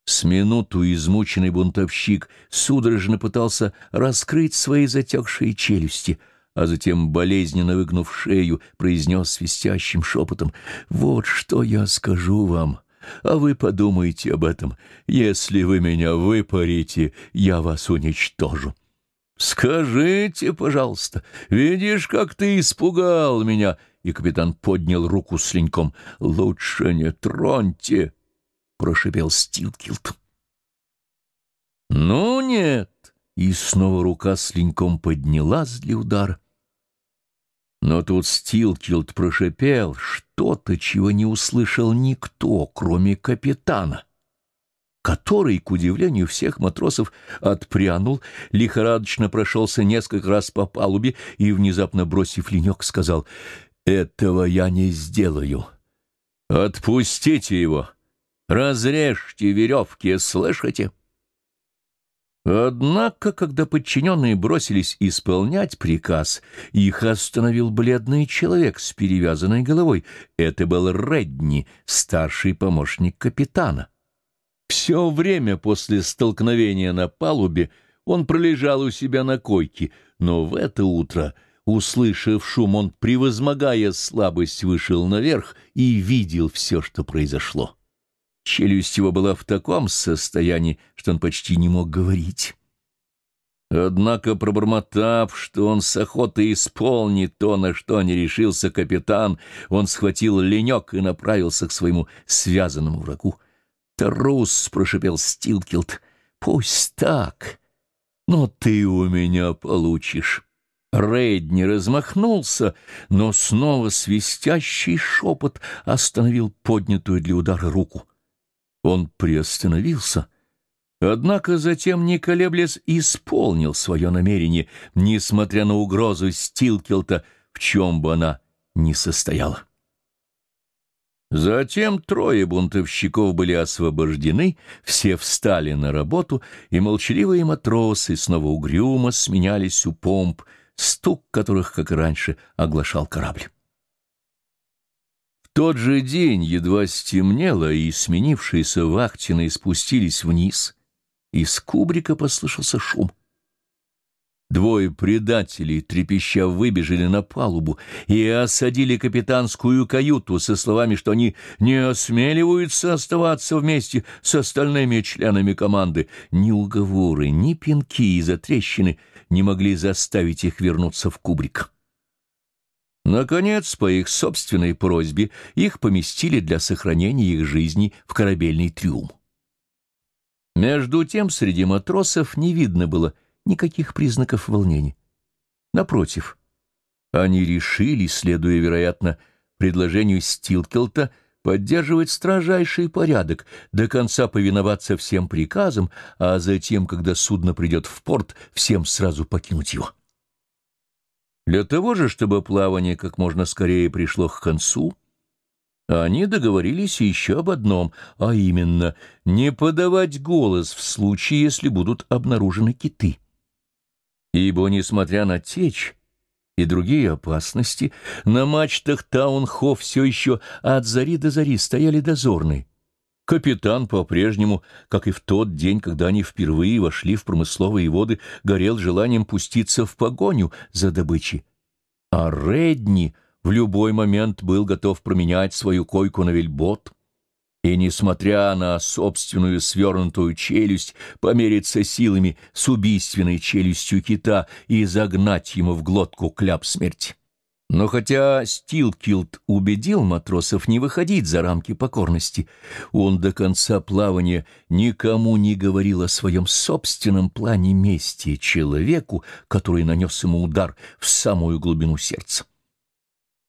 С минуту измученный бунтовщик судорожно пытался раскрыть свои затекшие челюсти, а затем, болезненно выгнув шею, произнес свистящим шепотом «Вот что я скажу вам». А вы подумайте об этом. Если вы меня выпарите, я вас уничтожу. «Скажите, пожалуйста, видишь, как ты испугал меня?» И капитан поднял руку с леньком. «Лучше не троньте!» Прошипел Стилкилт. «Ну нет!» И снова рука с леньком поднялась для удара. Но тут Стилкилд прошипел что-то, чего не услышал никто, кроме капитана, который, к удивлению всех матросов, отпрянул, лихорадочно прошелся несколько раз по палубе и, внезапно бросив ленек, сказал «Этого я не сделаю. Отпустите его!» Разрежьте веревки, слышите?» Однако, когда подчиненные бросились исполнять приказ, их остановил бледный человек с перевязанной головой. Это был Редни, старший помощник капитана. Все время после столкновения на палубе он пролежал у себя на койке, но в это утро, услышав шум, он, превозмогая слабость, вышел наверх и видел все, что произошло. Челюсть его была в таком состоянии, что он почти не мог говорить. Однако, пробормотав, что он с охотой исполнит то, на что не решился капитан, он схватил ленек и направился к своему связанному врагу. «Трус!» — прошипел Стилкилд. «Пусть так, но ты у меня получишь». Рейдни размахнулся, но снова свистящий шепот остановил поднятую для удара руку. Он приостановился, однако затем, не колеблясь, исполнил свое намерение, несмотря на угрозу Стилкелта, в чем бы она ни состояла. Затем трое бунтовщиков были освобождены, все встали на работу, и молчаливые матросы снова угрюмо сменялись у помп, стук которых, как и раньше, оглашал корабль. Тот же день едва стемнело, и сменившиеся вахтины спустились вниз. Из кубрика послышался шум. Двое предателей, трепеща, выбежали на палубу и осадили капитанскую каюту со словами, что они не осмеливаются оставаться вместе с остальными членами команды. Ни уговоры, ни из-за трещины не могли заставить их вернуться в кубрик. Наконец, по их собственной просьбе, их поместили для сохранения их жизни в корабельный трюм. Между тем среди матросов не видно было никаких признаков волнения. Напротив, они решили, следуя, вероятно, предложению Стилкелта, поддерживать строжайший порядок, до конца повиноваться всем приказам, а затем, когда судно придет в порт, всем сразу покинуть его. Для того же, чтобы плавание как можно скорее пришло к концу, они договорились еще об одном, а именно не подавать голос в случае, если будут обнаружены киты ибо, несмотря на течь и другие опасности, на мачтах Таунхо все еще от зари до зари стояли дозорные. Капитан по-прежнему, как и в тот день, когда они впервые вошли в промысловые воды, горел желанием пуститься в погоню за добычей. А Редни в любой момент был готов променять свою койку на вельбот — и, несмотря на собственную свернутую челюсть, помериться силами с убийственной челюстью кита и загнать ему в глотку кляп смерти. Но хотя Стилкилд убедил матросов не выходить за рамки покорности, он до конца плавания никому не говорил о своем собственном плане мести человеку, который нанес ему удар в самую глубину сердца.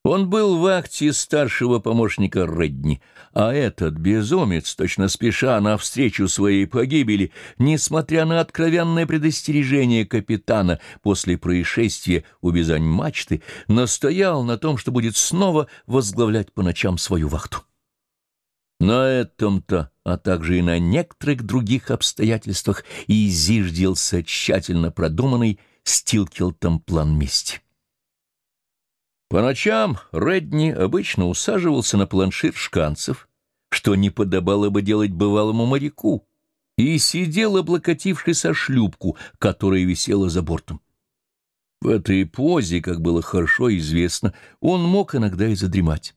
Он был в акте старшего помощника Редни, а этот безумец, точно спеша навстречу своей погибели, несмотря на откровенное предостережение капитана после происшествия у Бизань-мачты, настоял на том, что будет снова возглавлять по ночам свою вахту. На этом-то, а также и на некоторых других обстоятельствах изиждился тщательно продуманный Стилкелтом план мести. По ночам Редни обычно усаживался на планшир шканцев, что не подобало бы делать бывалому моряку, и сидел, облокотившись о шлюпку, которая висела за бортом. В этой позе, как было хорошо известно, он мог иногда и задремать.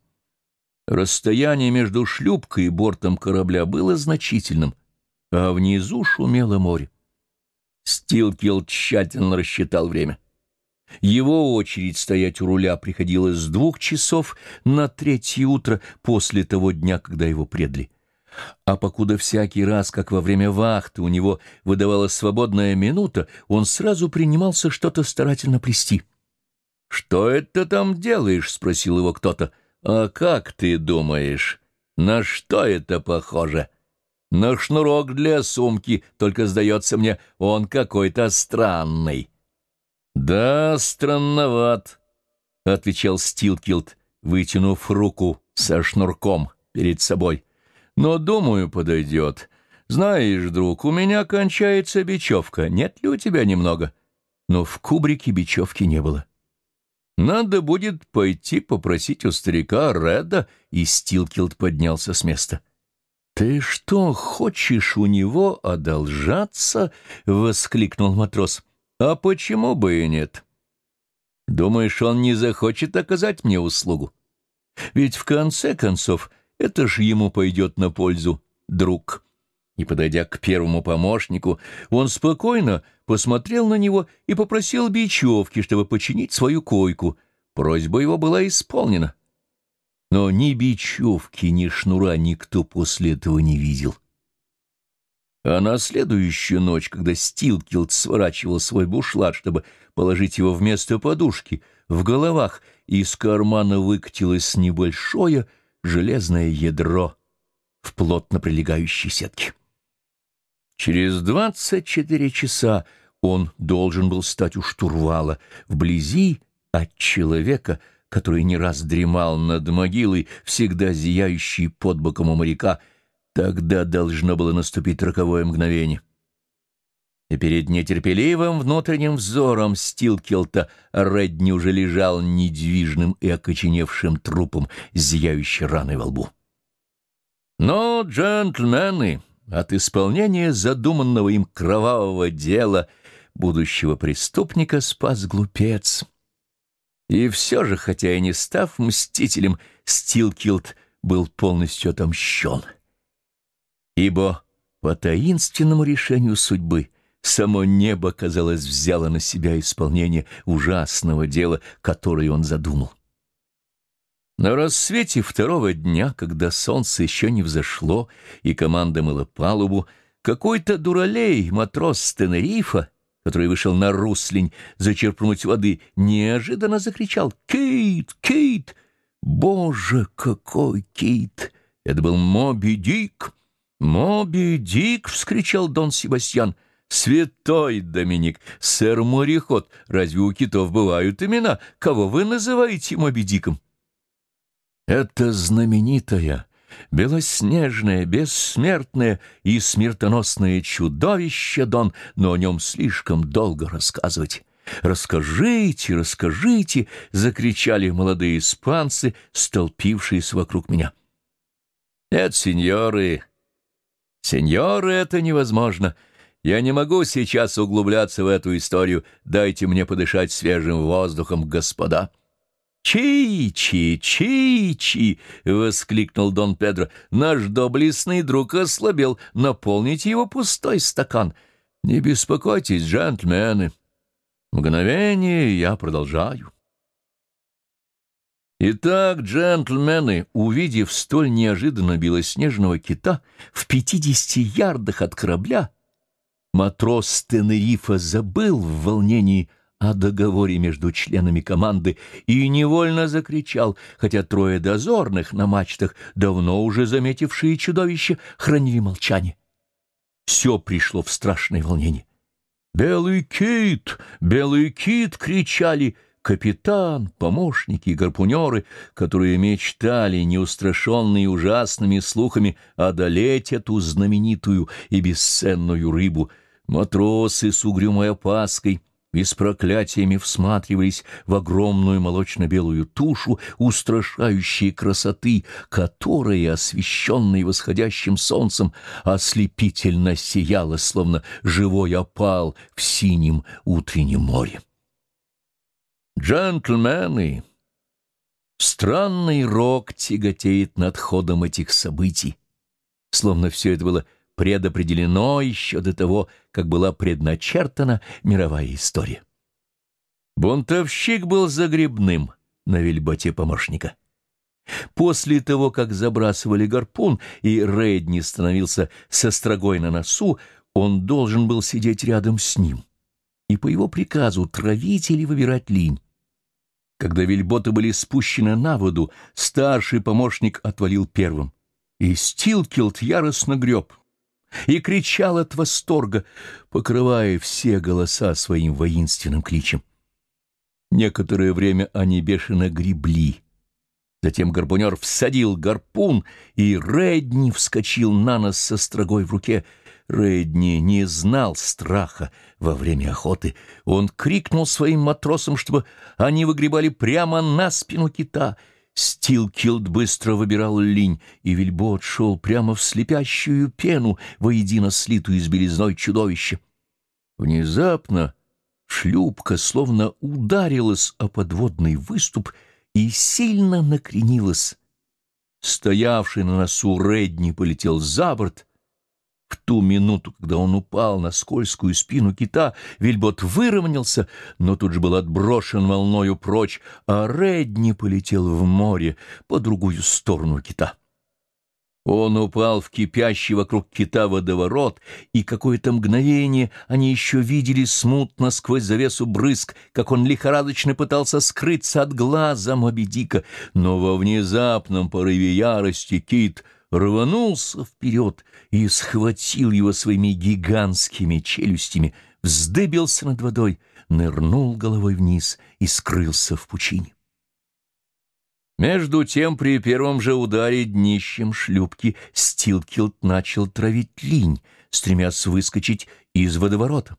Расстояние между шлюпкой и бортом корабля было значительным, а внизу шумело море. Стилкил тщательно рассчитал время — его очередь стоять у руля приходилось с двух часов на третье утро после того дня, когда его предли. А покуда всякий раз, как во время вахты, у него выдавалась свободная минута, он сразу принимался что-то старательно плести. «Что это там делаешь?» — спросил его кто-то. «А как ты думаешь, на что это похоже?» «На шнурок для сумки, только, сдается мне, он какой-то странный». «Да, странноват», — отвечал Стилкилд, вытянув руку со шнурком перед собой. «Но, думаю, подойдет. Знаешь, друг, у меня кончается бечевка. Нет ли у тебя немного?» Но в кубрике бечевки не было. «Надо будет пойти попросить у старика Реда», и Стилкилд поднялся с места. «Ты что, хочешь у него одолжаться?» — воскликнул матрос. А почему бы и нет? Думаешь, он не захочет оказать мне услугу? Ведь в конце концов это ж ему пойдет на пользу, друг. И, подойдя к первому помощнику, он спокойно посмотрел на него и попросил бечевки, чтобы починить свою койку. Просьба его была исполнена. Но ни бечевки, ни шнура никто после этого не видел. А на следующую ночь, когда Стилкилд сворачивал свой бушлат, чтобы положить его вместо подушки, в головах из кармана выкатилось небольшое железное ядро в плотно прилегающей сетке. Через двадцать четыре часа он должен был стать у штурвала, вблизи от человека, который не раз дремал над могилой, всегда зияющий под боком у моряка, тогда должно было наступить роковое мгновение. И перед нетерпеливым внутренним взором Стилкелта Редни уже лежал недвижным и окоченевшим трупом, зияющей раной во лбу. Но, джентльмены, от исполнения задуманного им кровавого дела будущего преступника спас глупец. И все же, хотя и не став мстителем, Стилкилд был полностью отомщен. Ибо по таинственному решению судьбы само небо, казалось, взяло на себя исполнение ужасного дела, которое он задумал. На рассвете второго дня, когда солнце еще не взошло и команда мыла палубу, какой-то дуралей, матрос с Тенерифа, который вышел на руслень зачерпнуть воды, неожиданно закричал «Кейт! Кейт!» «Боже, какой Кейт!» Это был Моби Дик. «Моби Дик!» — вскричал Дон Себастьян. «Святой Доминик! Сэр Мореход! Разве у китов бывают имена? Кого вы называете Моби Диком?» Это знаменитое, белоснежное, бессмертное и смертоносное чудовище, Дон, но о нем слишком долго рассказывать. «Расскажите, расскажите!» — закричали молодые испанцы, столпившиеся вокруг меня. «Нет, сеньоры, сеньоры, это невозможно. Я не могу сейчас углубляться в эту историю. Дайте мне подышать свежим воздухом, господа». «Чичи, Чичи!» — воскликнул Дон Педро. «Наш доблестный друг ослабел. Наполните его пустой стакан. Не беспокойтесь, джентльмены. Мгновение, я продолжаю». Итак, джентльмены, увидев столь неожиданно белоснежного кита в пятидесяти ярдах от корабля, матрос Тенерифа забыл в волнении о договоре между членами команды и невольно закричал, хотя трое дозорных на мачтах, давно уже заметившие чудовище, хранили молчание. Все пришло в страшное волнение. «Белый кит! Белый кит!» — кричали капитан, помощники и гарпунеры, которые мечтали, неустрашенные ужасными слухами, одолеть эту знаменитую и бесценную рыбу. Матросы с угрюмой опаской — и с проклятиями всматривались в огромную молочно-белую тушу устрашающей красоты, которая, освещенная восходящим солнцем, ослепительно сияла, словно живой опал в синем утреннем море. «Джентльмены!» Странный рок тяготеет над ходом этих событий, словно все это было предопределено еще до того, как была предначертана мировая история. Бунтовщик был загребным на вельботе помощника. После того, как забрасывали гарпун, и Редни становился со строгой на носу, он должен был сидеть рядом с ним и по его приказу травить или выбирать линь. Когда вельботы были спущены на воду, старший помощник отвалил первым, и Стилкилд яростно греб, и кричал от восторга, покрывая все голоса своим воинственным кличем. Некоторое время они бешено гребли. Затем гарпунер всадил гарпун, и Редни вскочил на нос со строгой в руке. Редни не знал страха во время охоты. Он крикнул своим матросам, чтобы они выгребали прямо на спину кита — Стилкилд быстро выбирал линь, и вельбот шел прямо в слепящую пену, воедино слитую из белизной чудовища. Внезапно шлюпка словно ударилась о подводный выступ и сильно накренилась. Стоявший на носу Редни полетел за борт, в ту минуту, когда он упал на скользкую спину кита, Вильбот выровнялся, но тут же был отброшен волною прочь, а Редни полетел в море по другую сторону кита. Он упал в кипящий вокруг кита водоворот, и какое-то мгновение они еще видели смутно сквозь завесу брызг, как он лихорадочно пытался скрыться от глаза Моби но во внезапном порыве ярости кит — рванулся вперед и схватил его своими гигантскими челюстями, вздыбился над водой, нырнул головой вниз и скрылся в пучине. Между тем, при первом же ударе днищем шлюпки Стилкилд начал травить линь, стремясь выскочить из водоворота.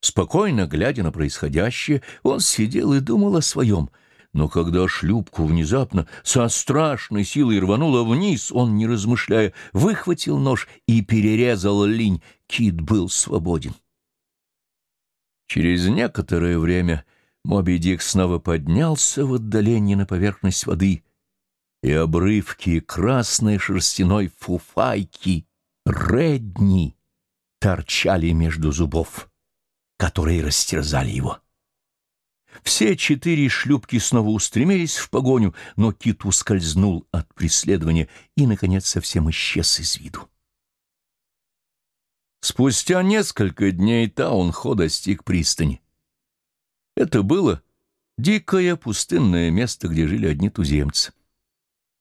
Спокойно глядя на происходящее, он сидел и думал о своем — но когда шлюпку внезапно со страшной силой рвануло вниз, он, не размышляя, выхватил нож и перерезал линь. Кит был свободен. Через некоторое время Моби Дик снова поднялся в отдалении на поверхность воды, и обрывки красной шерстяной фуфайки Редни торчали между зубов, которые растерзали его. Все четыре шлюпки снова устремились в погоню, но кит ускользнул от преследования и, наконец, совсем исчез из виду. Спустя несколько дней Таунхо достиг пристани. Это было дикое пустынное место, где жили одни туземцы.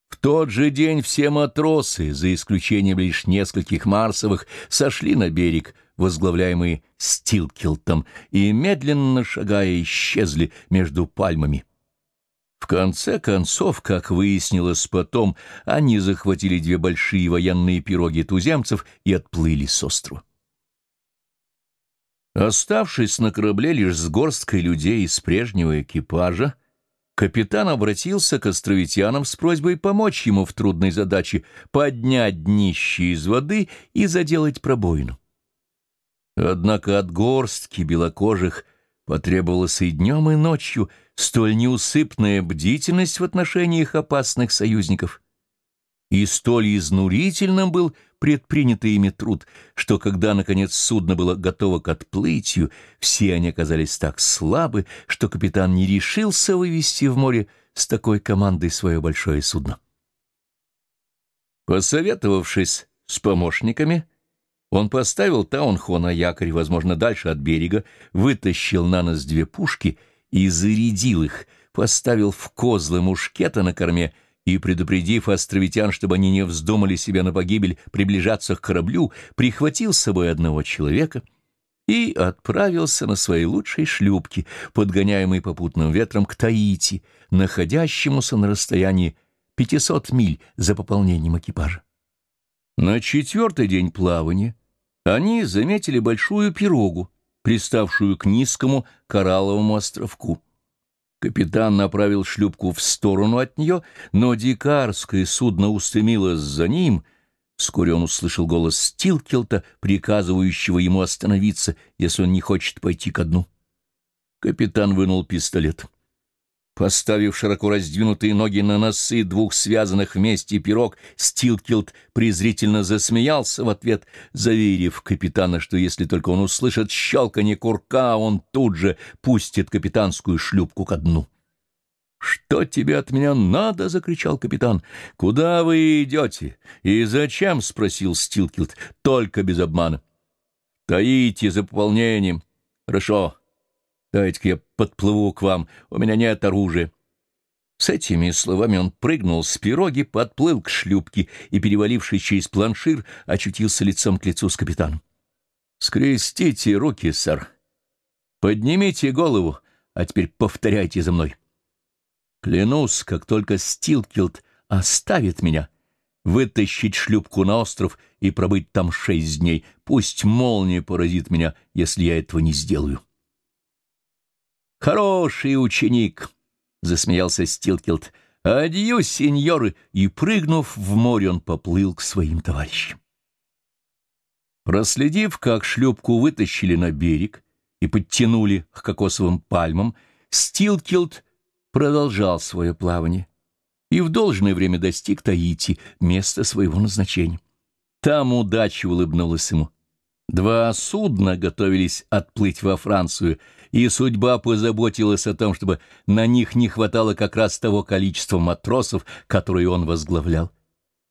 В тот же день все матросы, за исключением лишь нескольких марсовых, сошли на берег, возглавляемые Стилкилтом, и, медленно шагая, исчезли между пальмами. В конце концов, как выяснилось потом, они захватили две большие военные пироги туземцев и отплыли с острова. Оставшись на корабле лишь с горсткой людей из прежнего экипажа, капитан обратился к островитянам с просьбой помочь ему в трудной задаче поднять днище из воды и заделать пробоину. Однако от горстки белокожих потребовалась и днем, и ночью столь неусыпная бдительность в отношении их опасных союзников. И столь изнурительным был предпринятый ими труд, что когда, наконец, судно было готово к отплытию, все они оказались так слабы, что капитан не решился вывести в море с такой командой свое большое судно. Посоветовавшись с помощниками, он поставил Таунхо на якорь, возможно, дальше от берега, вытащил на нос две пушки и зарядил их, поставил в козлы мушкета на корме и, предупредив островитян, чтобы они не вздумали себя на погибель приближаться к кораблю, прихватил с собой одного человека и отправился на своей лучшей шлюпке, подгоняемой попутным ветром к Таити, находящемуся на расстоянии 500 миль за пополнением экипажа. На четвертый день плавания они заметили большую пирогу, приставшую к низкому коралловому островку. Капитан направил шлюпку в сторону от нее, но дикарское судно устремилось за ним. Вскоре он услышал голос Стилкелта, приказывающего ему остановиться, если он не хочет пойти ко дну. Капитан вынул пистолет. Поставив широко раздвинутые ноги на носы двух связанных вместе пирог, Стилкилд презрительно засмеялся в ответ, заверив капитана, что если только он услышит щелканье курка, он тут же пустит капитанскую шлюпку ко дну. «Что тебе от меня надо?» — закричал капитан. «Куда вы идете? И зачем?» — спросил Стилкилд. «Только без обмана». «Таите за пополнением». «Хорошо. Дайте-ка я подплыву к вам, у меня нет оружия». С этими словами он прыгнул с пироги, подплыл к шлюпке и, перевалившись через планшир, очутился лицом к лицу с капитаном. «Скрестите руки, сэр. Поднимите голову, а теперь повторяйте за мной. Клянусь, как только Стилкилд оставит меня, вытащить шлюпку на остров и пробыть там шесть дней. Пусть молния поразит меня, если я этого не сделаю». «Хороший ученик!» — засмеялся Стилкилд. «Адью, сеньоры!» И, прыгнув в море, он поплыл к своим товарищам. Проследив, как шлюпку вытащили на берег и подтянули к кокосовым пальмам, Стилкилд продолжал свое плавание и в должное время достиг Таити, места своего назначения. Там удача улыбнулась ему. Два судна готовились отплыть во Францию, и судьба позаботилась о том, чтобы на них не хватало как раз того количества матросов, которые он возглавлял.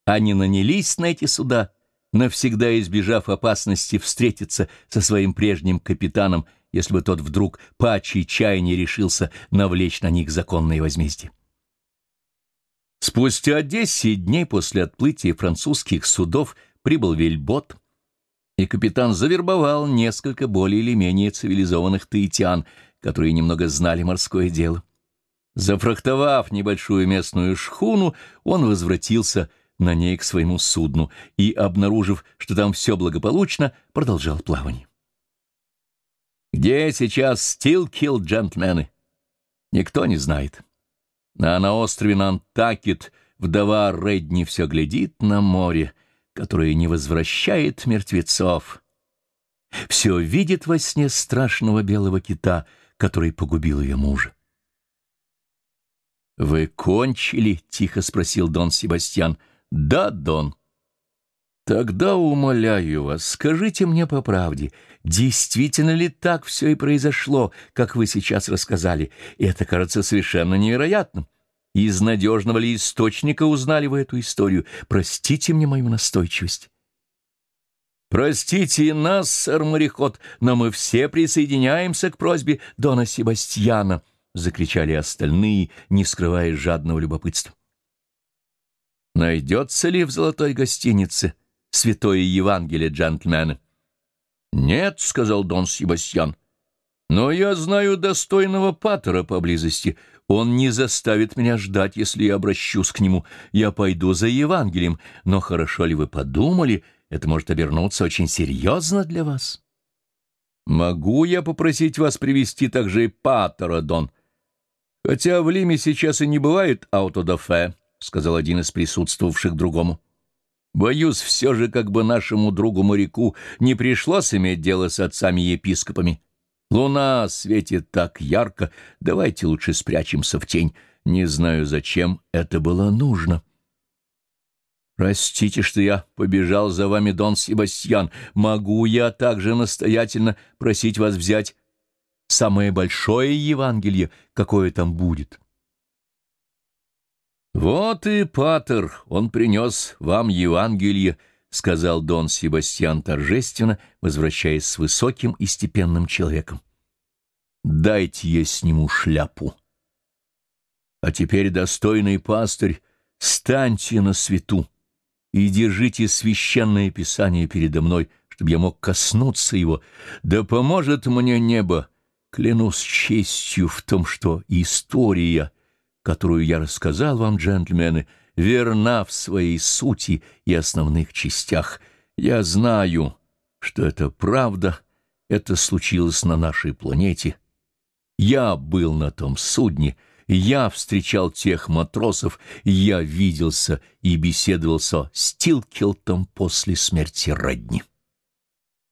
Они нанялись на эти суда, навсегда избежав опасности встретиться со своим прежним капитаном, если бы тот вдруг по отчаянию решился навлечь на них законное возмездие. Спустя десять дней после отплытия французских судов прибыл Вельбот, и капитан завербовал несколько более или менее цивилизованных таитян, которые немного знали морское дело. Зафрахтовав небольшую местную шхуну, он возвратился на ней к своему судну и, обнаружив, что там все благополучно, продолжал плавание. Где сейчас Стилкилл, джентльмены? Никто не знает. А на острове Нантакет вдова Редни все глядит на море, которое не возвращает мертвецов. Все видит во сне страшного белого кита, который погубил ее мужа. «Вы кончили?» — тихо спросил Дон Себастьян. «Да, Дон». «Тогда умоляю вас, скажите мне по правде, действительно ли так все и произошло, как вы сейчас рассказали? Это кажется совершенно невероятным. Из надежного ли источника узнали вы эту историю? Простите мне мою настойчивость». «Простите нас, сэр-мореход, но мы все присоединяемся к просьбе Дона Себастьяна», — закричали остальные, не скрывая жадного любопытства. «Найдется ли в золотой гостинице святое Евангелие, джентльмены?» «Нет», — сказал Дон Себастьян, — «но я знаю достойного патера поблизости. Он не заставит меня ждать, если я обращусь к нему. Я пойду за Евангелием, но хорошо ли вы подумали, это может обернуться очень серьезно для вас?» «Могу я попросить вас привести также и патера, Дон?» «Хотя в Лиме сейчас и не бывает аутодафе», — сказал один из присутствовавших другому. «Боюсь, все же, как бы нашему другу-моряку не пришлось иметь дело с отцами-епископами. Луна светит так ярко, давайте лучше спрячемся в тень. Не знаю, зачем это было нужно». «Простите, что я побежал за вами, Дон Себастьян. Могу я также настоятельно просить вас взять самое большое Евангелие, какое там будет. «Вот и Патер, он принес вам Евангелие», — сказал Дон Себастьян торжественно, возвращаясь с высоким и степенным человеком. «Дайте я сниму шляпу». «А теперь, достойный пастырь, станьте на свету и держите священное писание передо мной, чтобы я мог коснуться его. Да поможет мне небо, Клянусь честью в том, что история, которую я рассказал вам, джентльмены, верна в своей сути и основных частях. Я знаю, что это правда, это случилось на нашей планете. Я был на том судне, я встречал тех матросов, я виделся и беседовал со Стилкелтом после смерти родни.